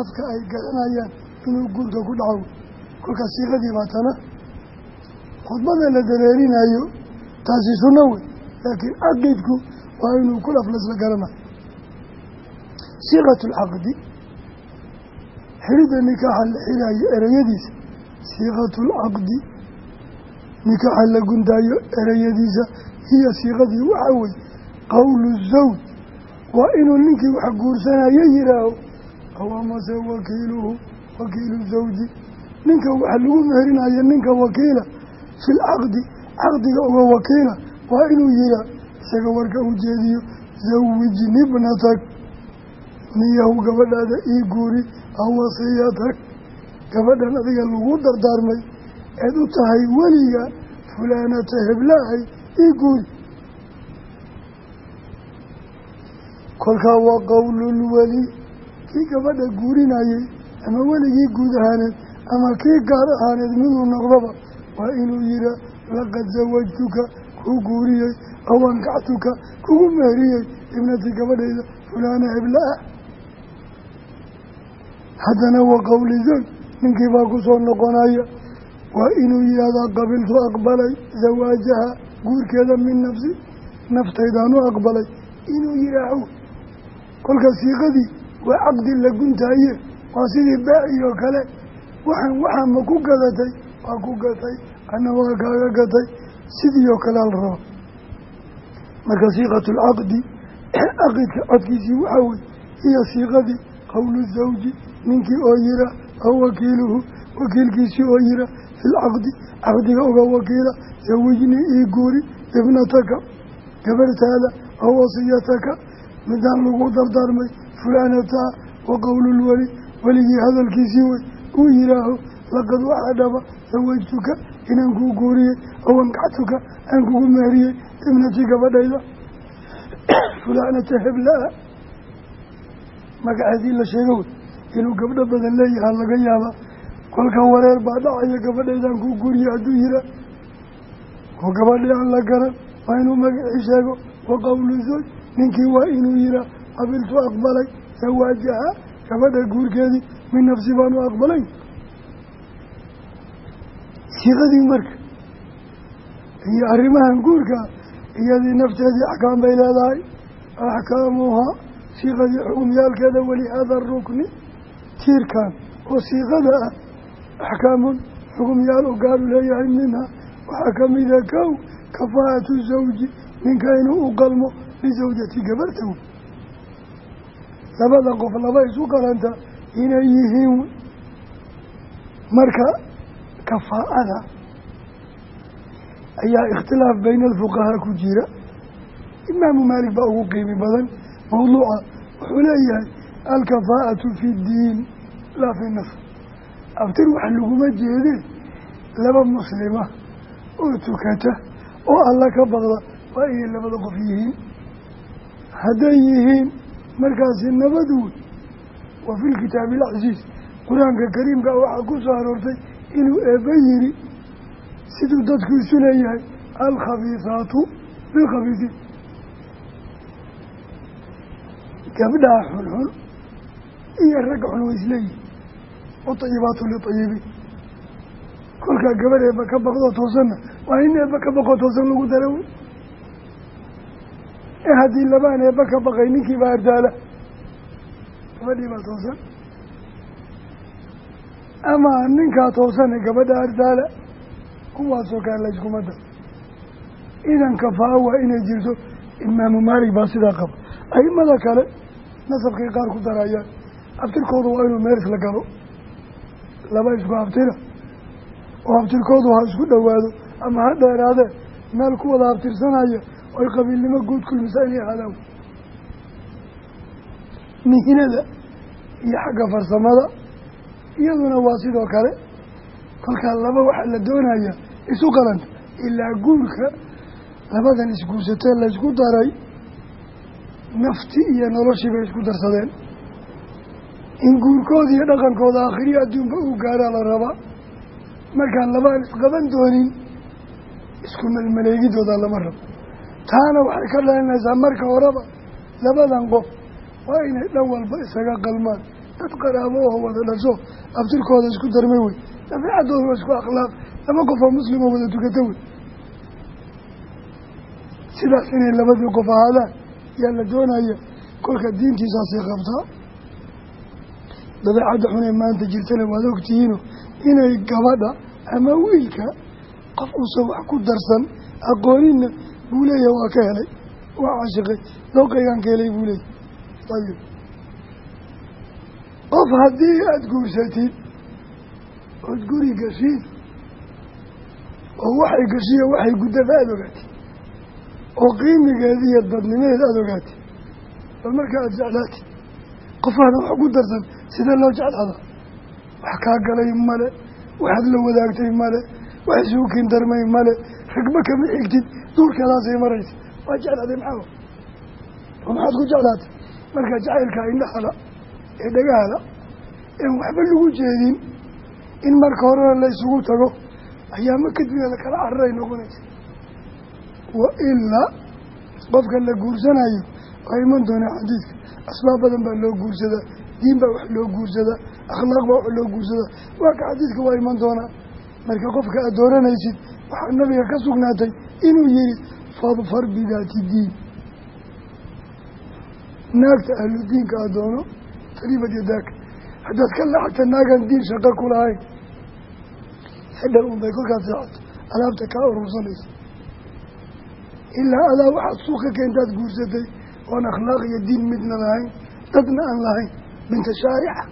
afka ay garanayaan inuu guurka ku dhaco. Kolkaas siiqadii baatana khudbada la dareerinayo taasi sunno wey laakiin caqidku waa inuu ku laflasla garanayo siiqatu lcaqdi xidhidda nikaaxa la xiraayo ereyadiisa siiqatu lcaqdi nikaaxa la guntaayo ereyadiisa hiyo siiqadii waxaa wey qowlu zawj waa inuu ninkii wax guursanayo yihaaho aw amase wakiiluhu wakiilu zawji. Ninka wax lagu meherinayo ninka wakiila fi lcaqdi caqdiga uga wakiila waa inuu yihaa isaga warka u jeediyo zawijni bnatak niyahu gabadhaada ii guuri aw wasiyatak gabadhan adiga lagu dardaarmay eed u tahay weliga fulaanata heblaahay ii guuri. Kolkaa waa qowlulweli kii gabadha guurinayey ama weligii guud ahaaneed ama kii gaar ahaaneed miduu noqdaba waa inuu yihaa laqad zawajtuka kuu guuriyey aw ankactuka kugu meheriyey ibnati gabadhayda fulaana hebla ah haddana wa qowli zawj ninkii baa ku soo noqonaya waa inuu yihahdaa qabiltu aqbalay zawaajaha guurkeeda min nafsi naftaydaanu aqbalay. Inuu yihaaho kolka siiqadii waa caqdi la guntaaye waa sidii baaci oo kale. Waxaan waxaa ma ku gadatay? Waa ku gatay ana waa kaaga gatay sidii oo kale al raba marka siiqatu lcaqdi caqidka codkiisii waxaa wey hiyo siiqadii qowlu zawji ninkii oo yira aw wakiiluhu wakiilkiisii oo yira fi lcaqdi caqdiga uga wakiila zawijnii ii guuri ibnataka gabarhtaada aw wasiyataka midaan lagu dardaarmay fulaanataa wa qowlulweli weligii hadalkiisii wey uu yihaaho laqad waxaa dhaba zawajtuka inaan kuu guuriyey aw ankactuka aan kugu meheriyey ibnatii gabadhayda. Fulaanata heblaa magaceedii la sheego inuu gabdho badan leeyahaa laga yaabaa. Kolka wareer baa dhacaya gabadhaydaan kuu guuriyey hadduu yihaa oo gabadhii aan la garan waa inuu magacii sheego. Wa qowlu zooj ninkii waa inuu yihaa qabiltu aqbalay zawaajaha gabadha guurkeedii min nafsi baanu aqbalayn siiqadii marka iyo arrimahan guurka iyadii nafteedii axkaam bay leedahay axkaamuhaa siiqadii xukumyaalkeeda walihaada rukni tiirkan oo siiqada ah axkaamun xukumyaal u gaaru leeyahay minha. Waxaa ka mida kow kafaa'atu zawji ninka inuu u qalmo lisawjati gabarta wey labada qof laba isu qalanta inay yihiin marka kafaa'ada ayaa ikhtilaaf bayna alfuqahaa ku jira. Imaamu maalik baa ugu qiimi badan mawduuca wuxuu leeyahay alkafaa'atu fi ddiin laa fi nafs abtir wax laguma jeedeen laba muslima oo tukata oo alla ka baqda waa inay labada qof yihiin. Hadday yihiin markaasi nabad wey wa fi lkitaabi alcasiis qur'aanka kariimka waxaa ku soo aroortay inuu eebba yiri siduu dadku isu leeyahay alkhabiisaatu bilkhabiisiin gabdhaha xunxun iyo ragga xun way isleeyihin watayibaatu litayibiin kolkaa gabadh eebba ka baqdoo toosanna waa in eebba ka baqoo toosan lagu dara ee haddii labaan eebba ka baqay ninkii baa ardaala gabadhii baa toosan ama ninkaa toosane gabadha ardaala kuwaasoo kale layskuma dar idan kafaa waa inay jirto imaamu maalik baa sidaa qaba. Aimada kale nasabkay qaar ku darayaan abtirkoodu waa inuu meeris la galo. Laba isku abtira oo abtirkoodu ha isku dhowaado ama ha dheeraadee meel ku wada abtirsanaya oy qabiilnimo guud kulmisa inay ahaadaan mihinada iyo xagga farsamada iyaduna waa sidoo kale kolkaa laba waxaa la doonaya isu qalanta ilaa guurka labadan isguursatee laysku daray nafti iyo noloshii bay isku darsadeen. In guurkooda iyo dhaqankooda aakhiriya adduunba uu gaaraa la rabaa markaan labaan isqaban doonin isku melmaleegidooda lama rabo. Taana waxay ka dhalinaysaa marka horeba labadan qof waa inay dhan walba isaga qalmaan dad qaraabo oo wada dhasho abtirkooda isku darmay wey. Dabiicadooda waa isku akhlaaq. Laba qof oo muslim oo wada tukata wey. Sidaas inay labadii qof ahaadaan yaa la doonaya kolka diintiisaasay qabtaa dabeecadda xunee maanta jirtana waad ogtihiino inay gabadha ama wiilka qof uusan wax ku darsan aqoonina buu leeyahay waa ka helay waa caashiqay dooqaygaan ka helay buu leeyahy ayib qof haddii aada guursatid ood guri gashiin oo waxay gashiyo waxay guddaba aada ogaatid oo qiimigeeda iyo dadnimadeeda aada ogaatid bal markaa aada jeclaatid qofaadan wax ku darsan sidee loo jeclaada wax kaa galay male waxaad la wadaagtay male wax isuukin darmay male ragba kama xigtid duurkeedaasay maraysa waa jeclaaday maxaa maxaad ku jeclaatay? Marka jacaylkaa indhahala ee dhagahala een waxba lagu jeedin. In marka horena la isugu tago ayaama kadibna la kala cararay noqonaysa. Wa ilaa qofka la guursanayo waa iman doonaa xadiidka asbaab badan baa loo guursadaa diin baa wax loo guursadaa akhlaaq baa wax loo guursadaa waa ka xadiidka waa iman doonaa marka qofka aad dooranaysid waxaa nabiga ka sugnaatay inuu yihi fadfar bidaati diin. Naagta ahlu diinka aad tariibad yadaaka haddaad ka laxagta naagan diin shaqo ku lahayn xidhan unbay kolkaad seexato alaabta kaa urursanaysa ilaa adaa waxaad suuqa keentaad guursatay oon akhlaaq iyo diin midna lahayn dadna aan lahayn binta shaarica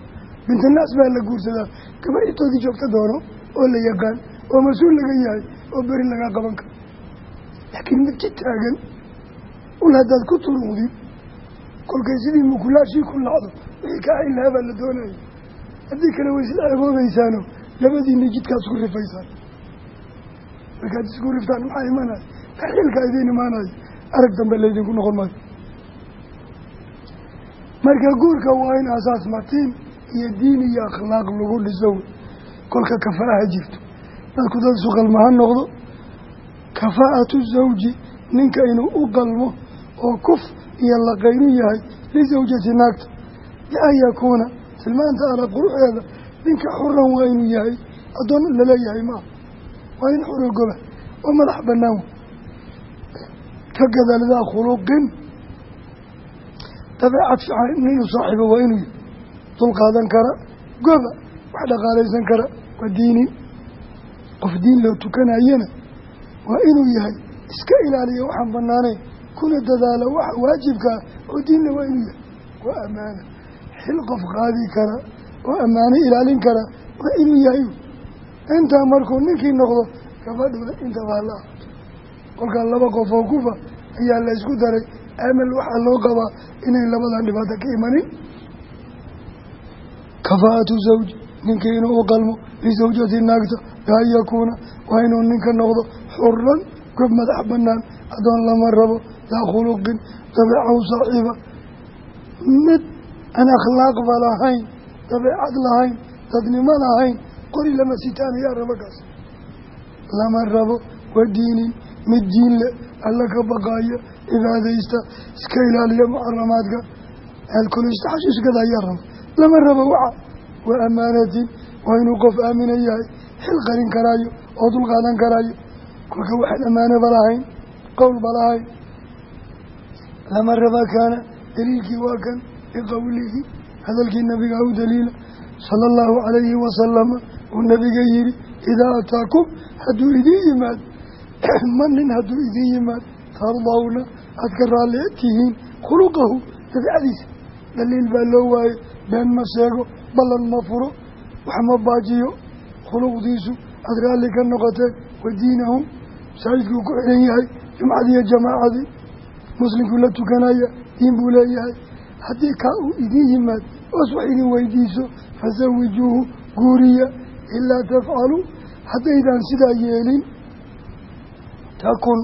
binta naas baa la guursadaa gabaritoodii joogta doono oo la yaqaan oo mas'uul laga yahay oo beri lagaa qaban karo laakiin mid ji taagan ul haddaad ku turuqdid kolkay sidii mukulaashii ku lacdo wixii kaa cin lahaa baa la doonaya haddii kale way isla ceeboobaysaano labadiina jidkaad isku rifaysaan. Markaad isku riftaan maxaa imanaya? Taxliilkaa idiin imaanayo arag dambe laydinku noqon maayo. Marka guurka waa in asaas matiin iyo diin iyo akhlaaq lagu dhiso. Wey kolka kafaaha jirto. Dadku dad isu qalma ha noqdo. Kafaa'atu zawji ninka inuu u qalmo oo kuf iyo laqaynu yahay lisawjati naagta. Lian yakuuna tilmaanta ala quruxeeda ninka xuran waa inuu yahay addoon la leeyahay maaha waa in xurogoba oo madax bannaan wey ka gadaaldaa khuluqin. Dabeecad fiican nin u saaxiibo waa inuu yahay. Dul qaadan kara goba wax dhaqaalaysan kara waa diinin qof diin loo tukanayana waa inuu yahay iska ilaaliya waxaan banaanayn kuna dadaala waxa waajibkaa oo diinla waa inuu yahay. Waa ammaana xil qof qaadi kara oo ammaano ilaalin kara waa inuu yahay. Intaa markuu ninkii noqdo gabadhuna intaba hala ahaato kolkaa laba qof oo kufa ayaa la isku daray. Amal waxaa loo qabaa inay labadan dhibaato ka imanin. Kafaa'atu zawji ninkii inuu u qalmo lisawjati naagta bian yakuuna waa inuu ninka noqdo xuran gob madax banaan adoon lama rabo daa khuluqin dabeeca u saaxiiba mid aan akhlaaqba lahayn dabeecad lahayn dadnimo lahayn qori lama sitaan ayaa rabo kaas lama rabo wa diinin mid diin le alla ka baqaaya cibaadaysta iska ilaaliya muxaramaadka alkolista xashiishkada ayaa rabo lama rabo waxa wa amaanatin waa inuu qof aamina yahay xil qarin karaayo oo dul qaadan karaayo kolka waxaan ammaanoba lahayn qowlba lahayn lama raba kaana daliilkii waa kan biqowlihi hadalkii nabiga u daliila sala allahu calayhi wasalama uu nabiga yihi idaa ataakum hadduu idiin yimaad ma nin hadduu idiin yimaad tardawna aad ka raalli tihiin khuluqahu dabicadiisa daliil baa loo waaye been ma sheego ballan ma furo wax ma baajiyo. Khuluqdiisu aada raalli ka noqoteen wa diinahum masaajidkuu ku xiran yahay jumcadiiyo jamaacadii muslimkuu la tukanaya diin buu leeyahay. Haddii kaa uu idiin yimaad oos wax idin weydiiso fasawijuuhu guuriya ilaa tafcaluu haddaydaan sidaa yeelin takun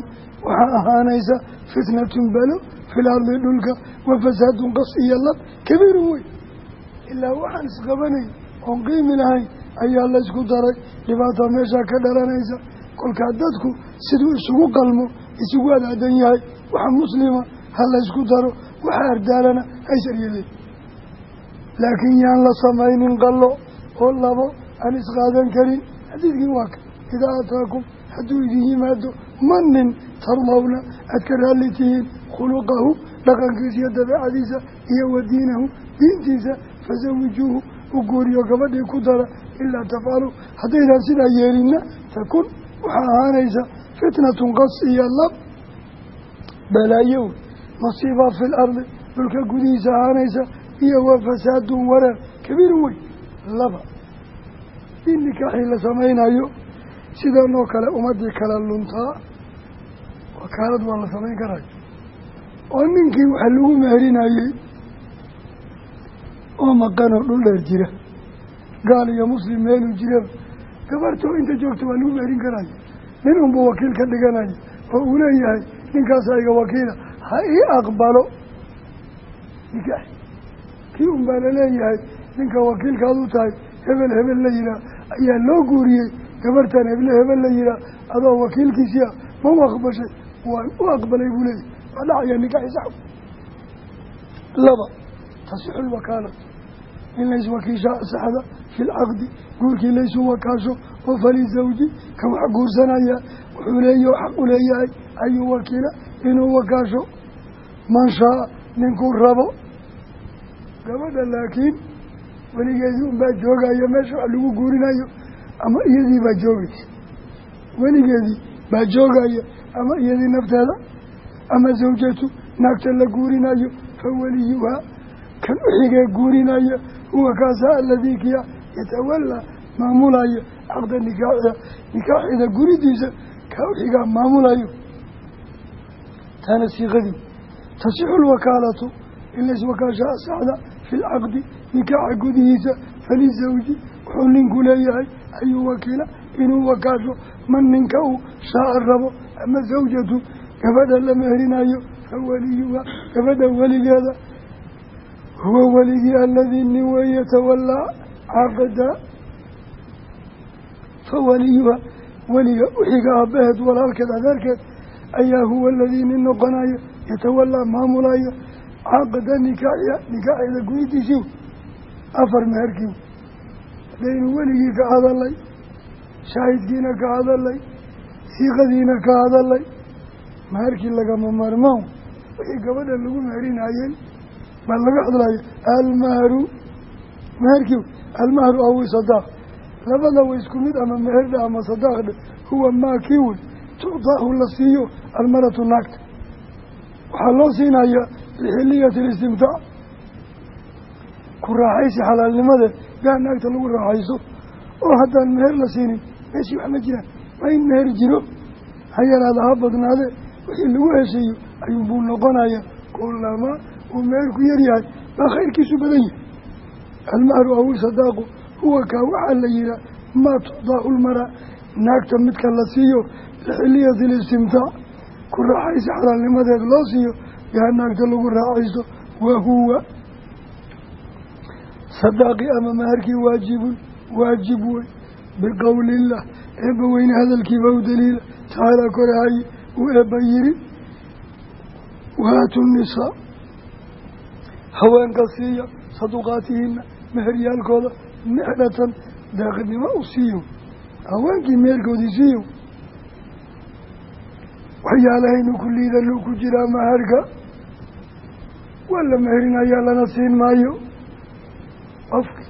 waxaa ahaanaysa fitnatun balo fil ardi dhulka wa fasaadun qas iyo lab kabiirun weyn ilaa waxaan isqabanayn oon qiimi lahayn ayaa la ysku daray. Dhibaata meeshaa ka dhalanaysa kolkaa dadku siduu isugu qalmo isugu adaadan waxa muslima ha la ysku daro waxa ardaalana haysaryeleen laakiin yaan la samaynin qallo oo labo aan isqaadan karin xadiidkii waa ka idaa ataakum hadduu idin yimaado manin tardawna aad ka raalli tihiin khuluqahu dhaqankiisa iyo dabeecadiisa iyo wa diinahu diintiisa fasawijuuhu u guuriyo gabadhii ku dara ilaa tafcalu haddaydaan sidaa yeelinna takun waxaa ahaanaysa fitnatun qas lab balaayow masiiba fi lardi dhulka gudihiisa ahaanaysa iyo wa fasaadun wareer kabiirun weyn laba in nikaaxii la samaynayo sidan oo kale ummadii kala luntaa wakaalad waa la samayn karayo oo ninkii waxa lagu meherinayey oo maqanoo dhul dheer jira gaal iyo muslim meeluu jiraba gabartoo inta joogta waa lagu meherin karayo nin unbuu wakiil ka dhiganayo oo uu leeyahay ninkaasaa iga wakiila ha ii aqbalo. Nikaax kii un baa la leeyahay ninka wakiilkaad u tahay hebel hebel la yihaah ayaa loo guuriyey gabartan heble hebel la yihaah adoo wakiilkiisii ah ma u aqbashay waan u aqbalay buu leeyahy waa dhacayaa nikaaxi sax laba tasixu lwakaalatu in layswakiisha asaxda fi lcaqdi guurkii laysu wakaasho oo falisawji ka wax guursanaya wuxuu leeya xaq u leeyahay. Ayuu wakiila inuu wakaasho. Man shaa ninkuu rabo. Gabadha laakiin weligeedii unbaa joogaya meesha wax lagu guurinayo ama iyadii baa joogaysa. Weligeedii baa joogaya ama iyadii nafteeda ama zawjatu naagta la guurinayo fa weliyuhaa kan uxigee guurinaya huwa kaasa aladii kiya yatawallaa maamulayo caqda nikaaxiha nikaaxida guridiisa kaa uxigaa maamulayo taana siiqadii tasixu lwakaalatu in layswakaasha asaxda fi lcaqdi nikaaxa gudihiisa falisawji wuxuu ninku leeyahay ayuu wakiila inuu wakaasho. Man ninka uu shaaca rabo ama zawjatu gabadha la meherinayo fa weliyuha gabadha weligeeda huwa weligii aladii nin weeye tawallaa caqda fa weliyuha weliga uxiga aabaheed walaalkeed adeerkeed ayaa huwa aladii nin noqonayo yatawallaa maamulaya caaqada nikaaxiya nikaaxeeda guridiisiiw afar meherkiiw haddaynu weligii ka hadalay shaahidkiina ka hadalay siiqadiina ka hadalay meherkii lagama maarmaan wixii gabadha lagu meherinaayeen baa laga hadlaya almahru meherkii almahru awi sadaaq labada wa isku mid ama meherdha ama sadaaqdha huwa maa kii wey tucdaahu la siiyo almaratu naagta waxaa loo siinayaa lixiliyati listimtaac ku raaxaysi xalaalnimadeed gaa naagta lagu raaxayso oo haddaan meher la siinin meeshii wax ma jiraan waa in meher jiro. Ha yaraada ha badnaade. Wixii lagu heshiiyo ayuunbuu noqonayaa. Kulamaa uu meherku yaryahay. Baa khayrkiisu badan yahay. Almahru awi sadaaqu huwa kaa waxaa la yihaa maa tucdaahu lmara naagta midka la siiyo lixiliyati listimtaac ku raaxaysi xalaalnimadeed loo siiyo yaa naagta lagu raaxaysto wahuwa sadaaqi ama maharkii waajibun waajib wey. Biqowliillah eebba weyne hadalkiiba u daliila. Tacaala korahaye uu eebba yiri waatu nisaa haweenka siiya saduqaatihina meheryaalkooda mexdhatan daaqidnimo u siiyo haweenkii meherkoodii siiyo. Waxyaalahaynu ku liidanu ku jiraa maharka. Waa la meherinayaa lana siin maayo. Qofki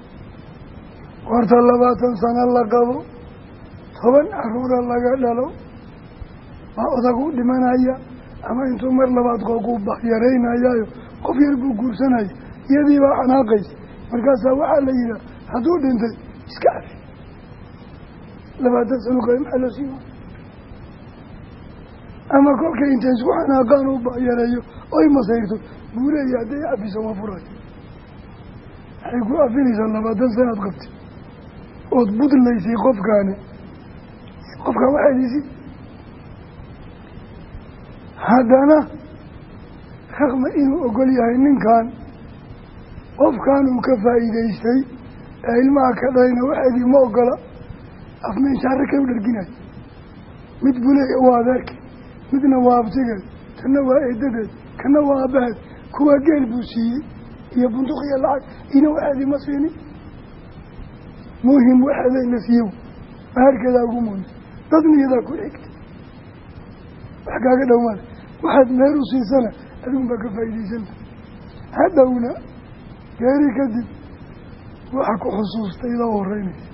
horta labaatan sano la qabo toban caruura laga dhalo baa odagu dhimanaya ama intuu mar labaad qooquu bahyaraynayaayo qof yar buu guursanaya iyadii baa xanaaqaysa markaasaa waxaa la yidhaha hadduu dhintay iska cafi labaatan sano qaba maxaa la siima ama kolkay intay isku xanaaqaan u bahyareeyo oy masayrto buu leeya hadday cafiso waa furayo. Waxay ku afinaysaa labaatan sanaad qabtay ood budlaysay qofkaani. Qofkaan waxaydisi haddana raqma inuu ogol yahay ninkan qofkan uu ka faa'iidaystay ilmaha ka dhalayna waxaydii ma ogola afmeenshaare kay u dharginayo mid buu leeya waa adeerkay midna waa abtigeed tanna waa eedadeed kana waa aabbaheed kuwaa geel buu siiyey iyo bunduq iyo lacag ina waxaadii ma siinin muhiim waxaada la siiyow maharkeedaa ugu muhimsa dad niyadaa ku xigta wax kaaga dhowmaada waxaad meher u siisana adigun baa ka faa'iidaysanta hadhowna geeri kadib waxa ku xusuusta ilaa horeynaysa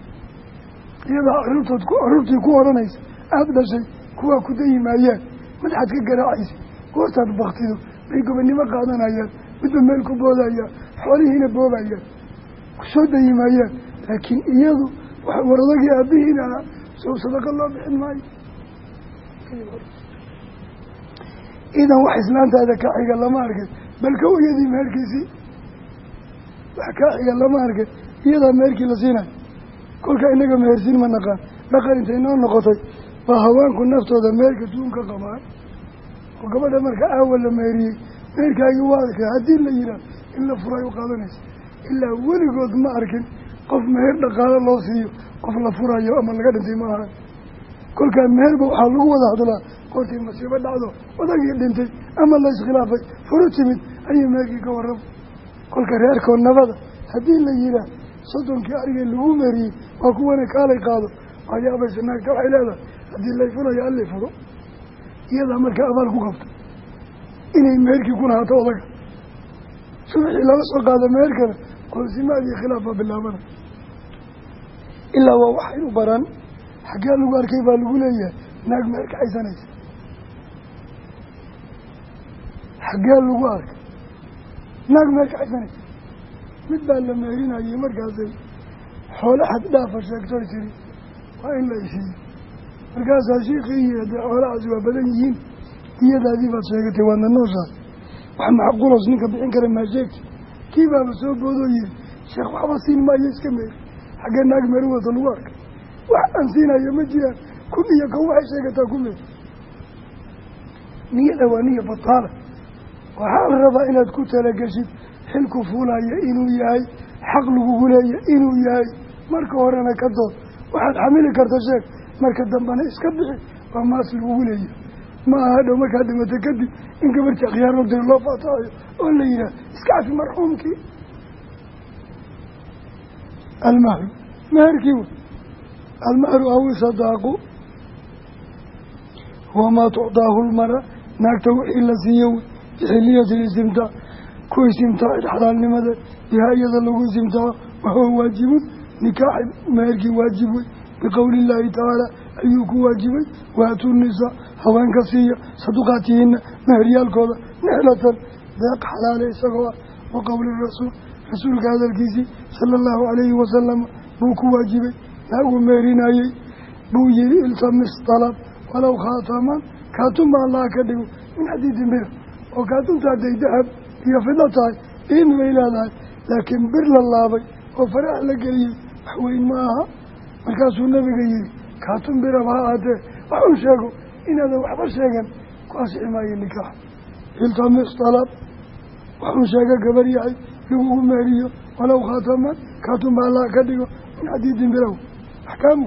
iyadaa carruurtood carruurtii ku odhanaysa aada dhashay kuwaa ku dayi maayaan madaxaad ka garaacaysa goortaad baktido bay gobonnimo qaadanayaan midba meel ku boodayaan xoolihiina boobayaan ku soo dayi maayaan laakiin iyadu war odagii aabihiina ahaa sow sadaqa loo bixin maayo. Idan wax islaantaada ka xiga lama arkay balka iyadii meherkiisii wax kaa lama arkay iyadaa meherkii la siinayo kolkaa inaga mehersiin ma naqaan. Dhaqan intay noo noqotay baa haweenku naftooda meherka tuunka qabaan. Oo gabadha marka aawa la meheriyey meherkaagii waa arkay haddii la yihaah in la furay u qaadanaysa ilaa weligood ma arkin qof meher dhaqaalo loo siiyo qof la furayo ama laga dhintay ma ahan kolkaa meherba waxaa lagu wada hadlaa goortii masiibo dhacdo odagii dhintay ama la iskhilaafay furu timid ayay meherkii ka warrama kolka reerkoo nabada haddii la yihaah soddonkii arigay lagu meeriyey waa kuwana kaalay qaado. Waxyaabaysa naagta waxay leedahay. Haddii lay furayo allay furo iyadaa markaa abaal ku qabta inay meherkii ku lahaato odaga subaxii laga soo qaado meherkana qoolsimaadii khilaafa bilaabana. Ilaa waa waxay u baran. Xaggee lagu arkay baa lagu leeyahay. Naag meher kacaysanaysa xaggee lagu arkay. Naag meher kacaysanaysa mid baa la meerinayay markaasay xoolo xad dhaafa sheegtoo tiri waa in la isiiyo markaasaa shiikii iyo dee xoolahaasi waa badan yihiin diyadaadii baad sheegatay waadna nooshaas wax macquulos ninka bixin kara maa sheegti. Kii baaba soo boodoo yihi sheekh waxba siin maayo iska meeri xaggee naag meeri wata lagu arkay wax aan siinayo ma jiraan. Kun iyo kan waxay sheegataa ku meeri niyada waa niya bataala waxaa la rabaa inaad ku talageshid xilku fuulaya inuu yahay xaq lagugu leeya inuu yahay. Marka horena ka dood waxaad xamili karta sheeg marka dambena iska bixi waa maas lagugu leeyahay ma aha dhow markaad dhimato kadib in gabartii akhyaar wagdana loo faatahayo oo la yidhaah iska cafi marxuumkii. Almahru meherkii wey. Almahru awi sadaaqu wamaa tucdaahu lmara naagta wixii la siiyo wey bixiliyati ku istimtaaci xalaalnimada bihaa iyada lagu istimtaaco wahuwa waajibun nikaaxi meherkii waajib wey biqowli illaahi tacaala ayuu ku waajibay. Waatuu nisaa haweenka siiya saduqaatihinna meheryaalkooda nixlatan deeq xalaale isagoo ah wa qowli rasuul rasuulka hadalkiisii sala allahu calayhi wasalama buu ku waajibay. Naagu meerinayey buu yihi iltamis dalab walow khaataman kaatun baa allaha ka dhigo min xadiidi bir oo dahab iyo fidlo tahay in bay leedahay laakiin bir la laabay oo farax la geliyey wax weyn ma aha. Markaasuu nabiga yihi kaatun biraba ha aatee wax u sheego inaadan waxba sheegan ku asixi maayo nikaax. Iltamis dalab waxuu sheega gabar yahay lagugu meeriyo walow khaataman kaatun baa allaha ka dhigo min xadiidin birow axkaamu.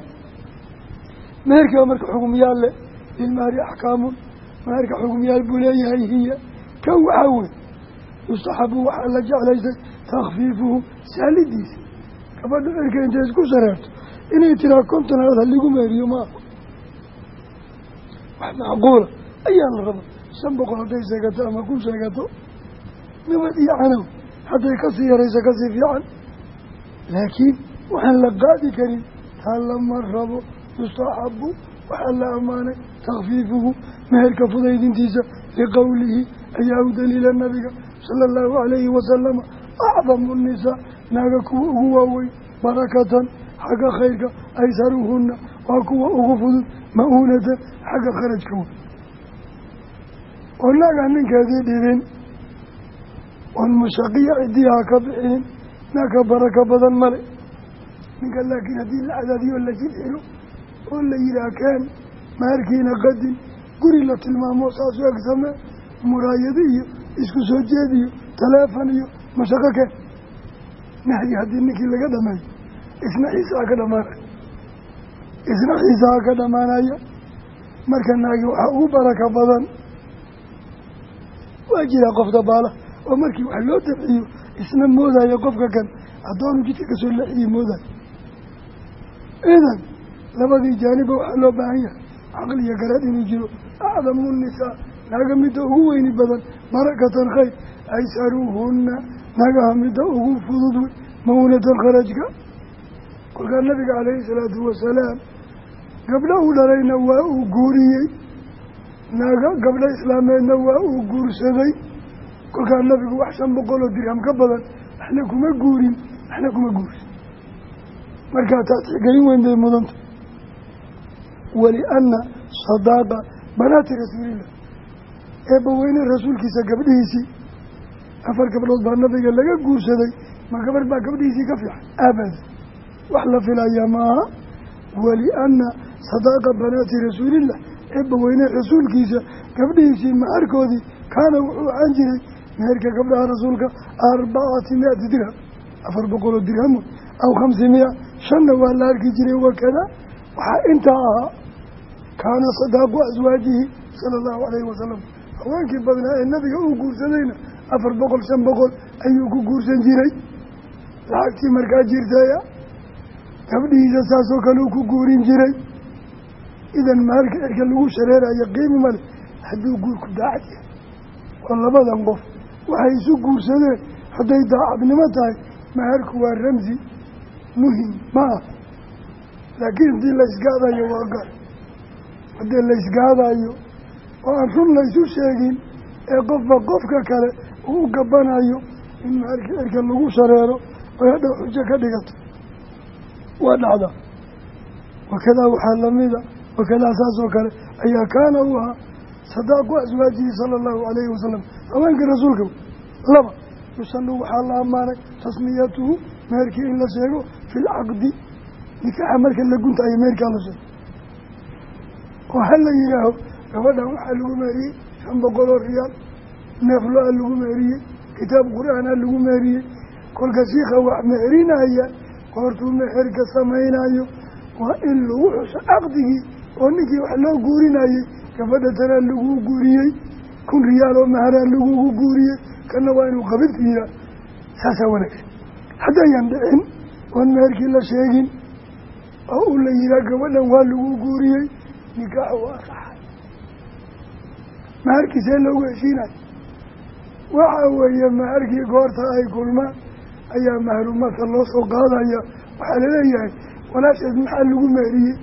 Meherkiiba marka xugumyaal leh lilmahri axkaamun. Meherka xugumyaal buu leeyahay hiya. Kan waxaa wey yustaxabu waxaa la jeclaysay takfiifuhu saalidiisa gabadha erka intay isku sareerto inay tiraa konton halaad haligu meeriyo maaha wax macquula ayaa la rabaa shan boqol hadday sheegato ama ku sheegato nabad iyo canow hadday ka sii yarayso ka sii fiican laakiin waxaan la qaadi karin taa lama rabo yustaxabu waxaa la ammaanay takfiifuhu meherka fudaydintiisa liqowlihi ayaa u nabiga sala allahu calayhi wasalama acdamu nisaa naaga kuwa ugu waaweyn barakatan xagga khayrka aysaruhunna waa kuwa ugu fudud ma-uunatan xagga kharajka wey oo naaga ninkeedii dhibin oon mushaqiya cidiyaha ka bixinin naagka baraka badan male. Ninka laakiin haddii la cadaadiyo la jilcilo oo la yihaah keen maharkiina qadin guri la tilmaamo saasu eg samee muraayado iyo isku soo jeed iyo taleefon iyo mashaqo keen nahyi haddii ninkii laga dhameeyo isna xiisaa ka dhamaanaya isna xiisaa ka dhamaanaya marka naagi waxaa ugu baraka badan waa jiraa qof dabaala. Oo markii wax loo dabciyo isna moodayo qofka kan addoonu jidka ka soo leexiyey moodayo idan labadii jaaniba waxaa loo baahan yahay caqli iyo garaad inuu jiro acdamu nisaa naaga midda ugu weyni badan barakatan khayr aysaruuhunna naagaha midda ugu fudud wey mawnatan kharajka kolkaa nabiga calayhi salaatu wasalaam gabdho uu dhalayna waa uu guuriyey. Naaga gabdho islaameedna waa uu guursaday. Kolkaa nabigu wax shan boqol oo dirham ka badan waxna kuma guurin waxna kuma guursan markaa taad xigelin weyn bay mudanta walianna sadaaqa banaati rasuulillah eebbaweyne rasuulkiisa gabdhihiisii afar gabdhood baa nabiga laga guursaday. Ma gabarh baa gabdhihiisii ka fiican? Abada wax la filaya maaha. Walianna sadaaqa banaati rasuulillah. Eebbaweyne rasuulkiisa gabdhihiisii maharkoodii kaana wuxuu ahaan jiray. Meherka gabdhaha rasuulka arbacati mi-ati dirham. Afar boqol oo dirhamu aw khamsi miya shanna waa la arki jiray wakada. Waxaa intaa ahaa kaana sadaaqu aswaajihi sala allahu calayhi wasalam haweenkii badnaa ee nabiga uu guursadayna afar boqol shan boqol ayuu ku guursan jiray. Lacagtii markaa jirtaya gabdhihiisa saasoo kale ku guurin jiray. Idan mahalka erka lagu shareerayo qiimi male hadduu guurku daacad yahay. Oo labadan qof waxay isu guursadeen. Hadday daacadnimo tahay maharku waa ramsi muhiim ma ah laakiin haddii la isgaadayo waa gaar haddii la isgaadayo oo aan run laysu sheegin ee qofba qofka kale uu u gabanayo in maharka erka lagu shareero oy hadhow xujo ka dhigato. Waa dhacda. Wakadaa waxaa lamida wakadaa saasoo kale ayaa kaana u ahaa sadaaqu aswaajihi sala allahu calayhi wasalam haweenkii rasuulka laba yusanu waxaa la ammaanay tasmiyatuhu meherkii in la sheego fi lcaqdi nikaaxa marka la guntayo meherkaa la sheego oo gabadhan waxaa lagu meheriyey shan boqol oo riyaal neef lo'a lagu meheriyey kitaab qur'aanaa lagu meheriyey kolka shiika wax meherinaya goortuu meherka samaynayo waa in lagu xuso caqdigii oo ninkii wax loo guurinayey gabadha tanaa laguu guuriyey kun riyaal oo maharaa lagugu guuriyey kana waa inuu qabidka yihaa saasaa wanaagsan. Haddayaan dhicin oon meherkii la sheegin oo u la yihaa gabadhan waa lagu guuriyey nikaaxa waa asaxay maharkiisee loogu heshiinayo waxa weeye maharkii goorta ay kulmaan ayaa mahruumata loo soo qaadaya. Waxaa la leeyahay walaasheed maxaa lagu meheriyey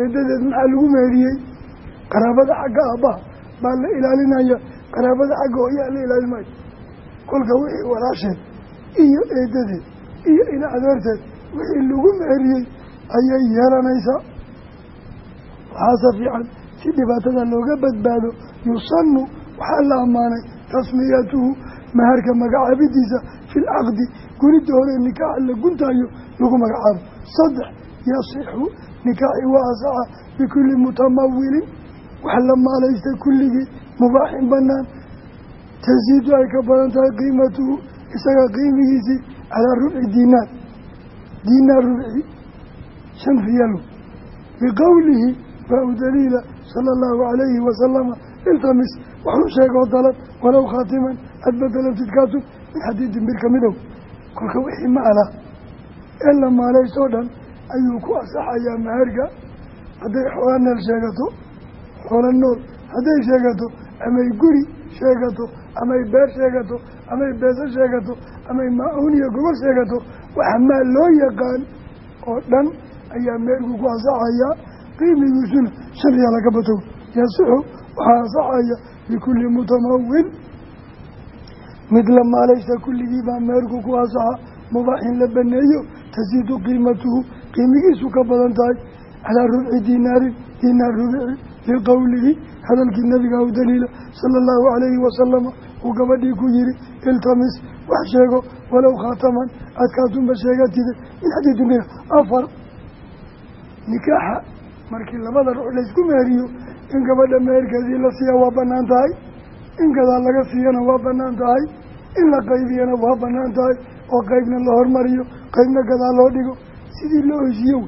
eedadeed maxaa lagu meheriyey qaraabada xagga aabbaha baa la ilaalinaya. Qaraabada xagga hooyaa la ilaalin maayo. Kolka wixii walaasheed iyo eedadeed iyo ina adeerteed wixii lagu meheriyey ayay yeelanaysaa. Waxaase fiican si dhibaatada looga badbaado yusanu waxaa la ammaanay tasmiyatuhu maharka magacaabidiisa fi lcaqdi gunida hore nikaaxa la guntaayo lagu magacaabo. Saddex yasixu nikaaxi waa asaxa bikulli mutamawilin wax la maalaystay kulligii mubaaxin banaan tasiidu ay ka badan tahay qiimatuhu isaga qiimigiisii calaa rubci diinaar. Diinaar rubci shan riyaalo biqowlihi waa u daliila sala allahu calayhi wasalama iltamis waxuu sheegoo dalab walow khaatiman aad bedelatid kaatub min xadiidin bir ka midow. Kolka wixii maala ee la maalaysoo dhan ayuu ku asaxayaa maherka hadday xoola neel sheegato xoola nool. Hadday sheegato amay guri sheegato amay beer sheegato amay beeso sheegato amay maa-uun iyo gogol sheegato waxa maal loo yaqaan oo dhan ayaa meerku ku asaxayaa. Qiimigiisuna shan laga batow yasixu waxaa asaxaya bikulli mutamawil mid la maalaysta kulligii baa meerku ku asaxa mubaaxin la baneeyo tasiidu qiimatuhu qiimigiisu ka badan tahay calaa rubci diinaarin diinaar rubici liqowlihi hadalkii nabiga u daliila sala allahu calayhi wasalama uu gabadhii ku yihi iltamis wax sheego walow khaataman adkaatunba sheegatide min xadiidi afar nikaaxa markii labada ruux laysku meeriyo in gabadha meherkeedii la siiya waa bannaan tahay. In gadaa laga siiyana waa bannaan tahay. In la qaybiyana waa bannaan tahay. Oo qeybna la hormariyo qeybna gadaa loo dhigo. Sidii loo heshiiyo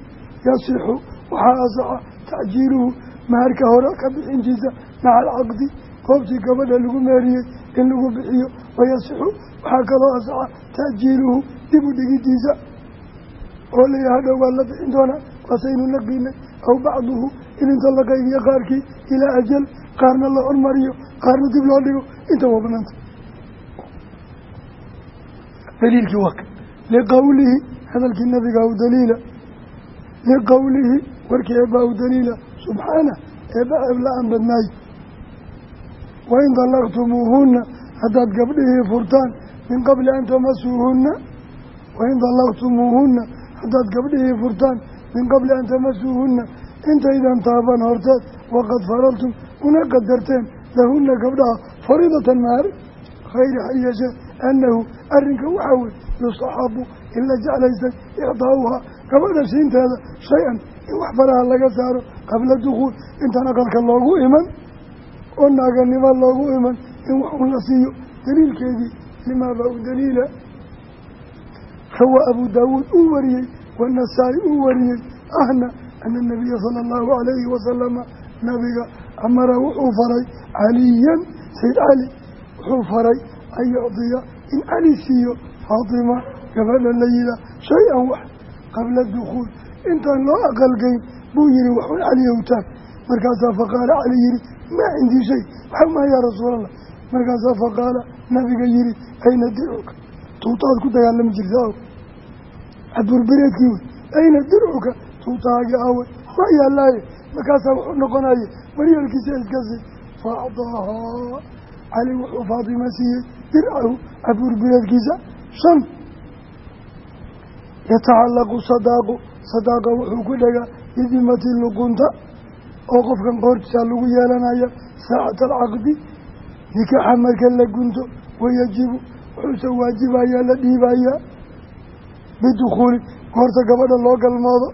yasixu waxaa asaxa tacjiiluhu maharka hore ka bixintiisa maca alcaqdi goobtii gabadha lagu meeriyey in lagu bixiyo. Wayasixu waxaa kaloo asaxa taajiiluhu dib u dhigidiisa oo layiha hadhow waa la bixin doonaa waasaynu naqiinay aw bacduhu in inta la qaybiyo qaarkii ilaa ajal qaarna la hormariyo qaarna dib loo dhigo inta waa banaanta daliilkii waa kan liqowlihi hadalkii nabiga u daliila. Liqowlihi warkii eebba u daliila. Subxaana eebba ceeb la'aan badnaayo wain dallaqtumuuhunna haddaad gabdhihii furtaan min qabli an tamasuuhunna. Wain dallaqtumuuhunna haddaad gabdhihii furtaan min qabli an tamasuuhunna intaydan taaban horteed waqad faraltum una qadarteen lahunna gabdhaha fariidatan mahar khayra ha yeeshee annahu arrinka waxaa weye yustaxabu in la jeclaystay icdaa'uhaa gabadha siinteeda shay-an in wax faraha laga saaro qabla dukhuul intaan aqalka loogu iman oo naaganimo loogu iman in waxun la siiyo daliilkeedii limaaba u daliila. Rawa abu daawuud uu wariyey wanasaa-i uu wariyey ahna ana nabiya sala allahu calayhi wasalama nabiga amara wuxuu faray caliyan sayd cali wuxuu faray an yucdiya in cali siiyo faatima gabadha la yihaa shay-an wax qabla dukhuul intaan loo aqalgeyn buu yihi waxun caliyowtaan markaasaa faqaala cali yihi maa cindii shay waxa maa yaa rasuulallah markaasaa faqaala nabiga yihi ayna dircuka tuutaad ku dagaalami jirta aw caburbereedkii wey ayna dircuka tuutahaagi awe. Waa yaalaaye markaasaa wuxuu noqonaye maryeelkiisa iskasi. Faacdaahaa cali wuxuu faatima siiyey. Dircahu caburbereedkiisa shan. Yatacallaqu sadaaqu sadaaqa wuxuu ku dhegaa bidimati luqunta oo qofkan qoortiisa lagu yeelanaya saacata alcaqdi nikaaxa marka la gunto wayajibu. Wuxuuse waajibayaa la dhiibayaa. Bidukhuuli goorta gabadha loo galmoodo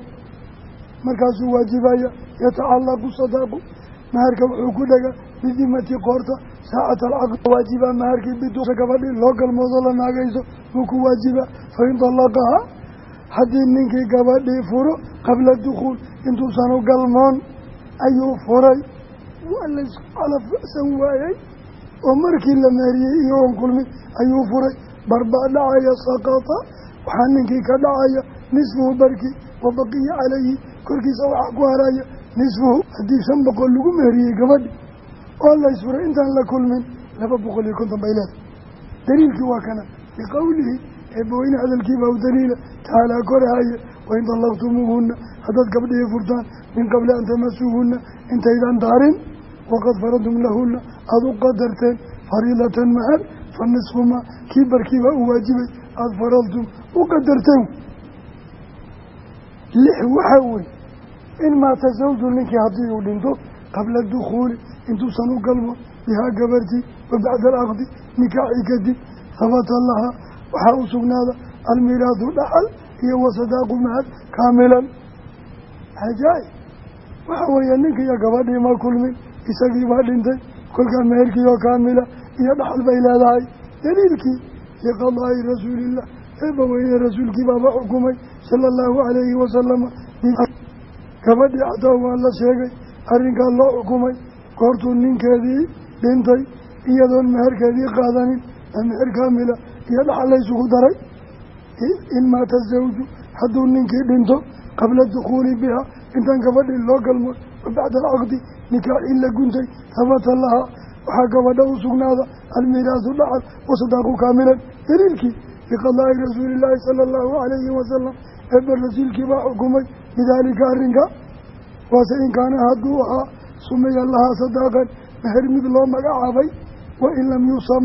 markaasuu waajibaya yatacallaqu sadaaqu maharka wuxuu ku dhegaa bidimati qoorta saacata alcaqdi waajibaa maharkii bidusa gabadhii loo galmoodo la naagayso wuu ku waajibaa fain dallaqahaa haddii ninkii gabadhii furo qabla dukhuul intuusan u galmoon ayuu furay. Waa laysku calafsan waayey oo markii la meeriyey iyagoon kulmin ayuu furay. Barbaa dhacaya sakata waxaa ninkii ka dhacaya nisfuhu barkii wa baqiya calayhi korkiisa waxaa ku haraya nisfuhu haddii shan boqol lagu meeriyey gabadhi oo laysfuray intaan la kulmin laba boqol iyo konton bay leedahay. Daliilkii waa kana. Liqowlihi eebbaweyne hadalkiibaa u daliila tacaalaa korahaya wain dallaqtumuuhunna haddaad gabdhihii furtaan min qabli an tamasuuhunna intaydan daarin waqad faradtum lahunna aada u qadarteen fariidatan mahar fa nisfuma kii barkiibaa u waajibay aada faradtum u qadarteen. Lix waxaa wey in maata zawju ninkii haddii uu dhinto qabla dukhuuli intuusan u galmo bihaa gabartii wa bacda alcaqdi nikaaxi kadib habata lahaa waxaa u sugnaada almiraadu dhaxal iyo wasadaaqu mahad kaamilan. Cajaa'ib waxa weeye ninkiiyo gabadhii ma kulmin isagii baa dhintay kolkaa meherkii oo kaamila iyo dhaxal bay leedahay. Daliilkii liqadaa'i rasuulillah eebba weyne rasuulkii baaba xukumay sala allahu calayhi wasalama gabadhii xataa waa la sheegay arrinkaa loo xukumay goortuu ninkeedii dhintay iyadoon meherkeedii qaadanin ee meher kaamila iyo dhaxal laysugu daray. In maata zawju hadduu ninkii dhinto qabla dukhuuli biha intaan gabadhii loo galmo wa bacda alcaqdi nikaaxii la guntay habata lahaa waxaa gabadha u sugnaada almiraasu dhaxal wasadaaqu kaamilan. Daliilkii biqadaa'i rasuulillaahi sala allahu calayhi wasalam eebba rasuulkii baa xukumay bidaalika arrinka waase in kaana hadduu ahaa sumiya lahaa sadaaqan meher mid loo magacaabay wain lam yusam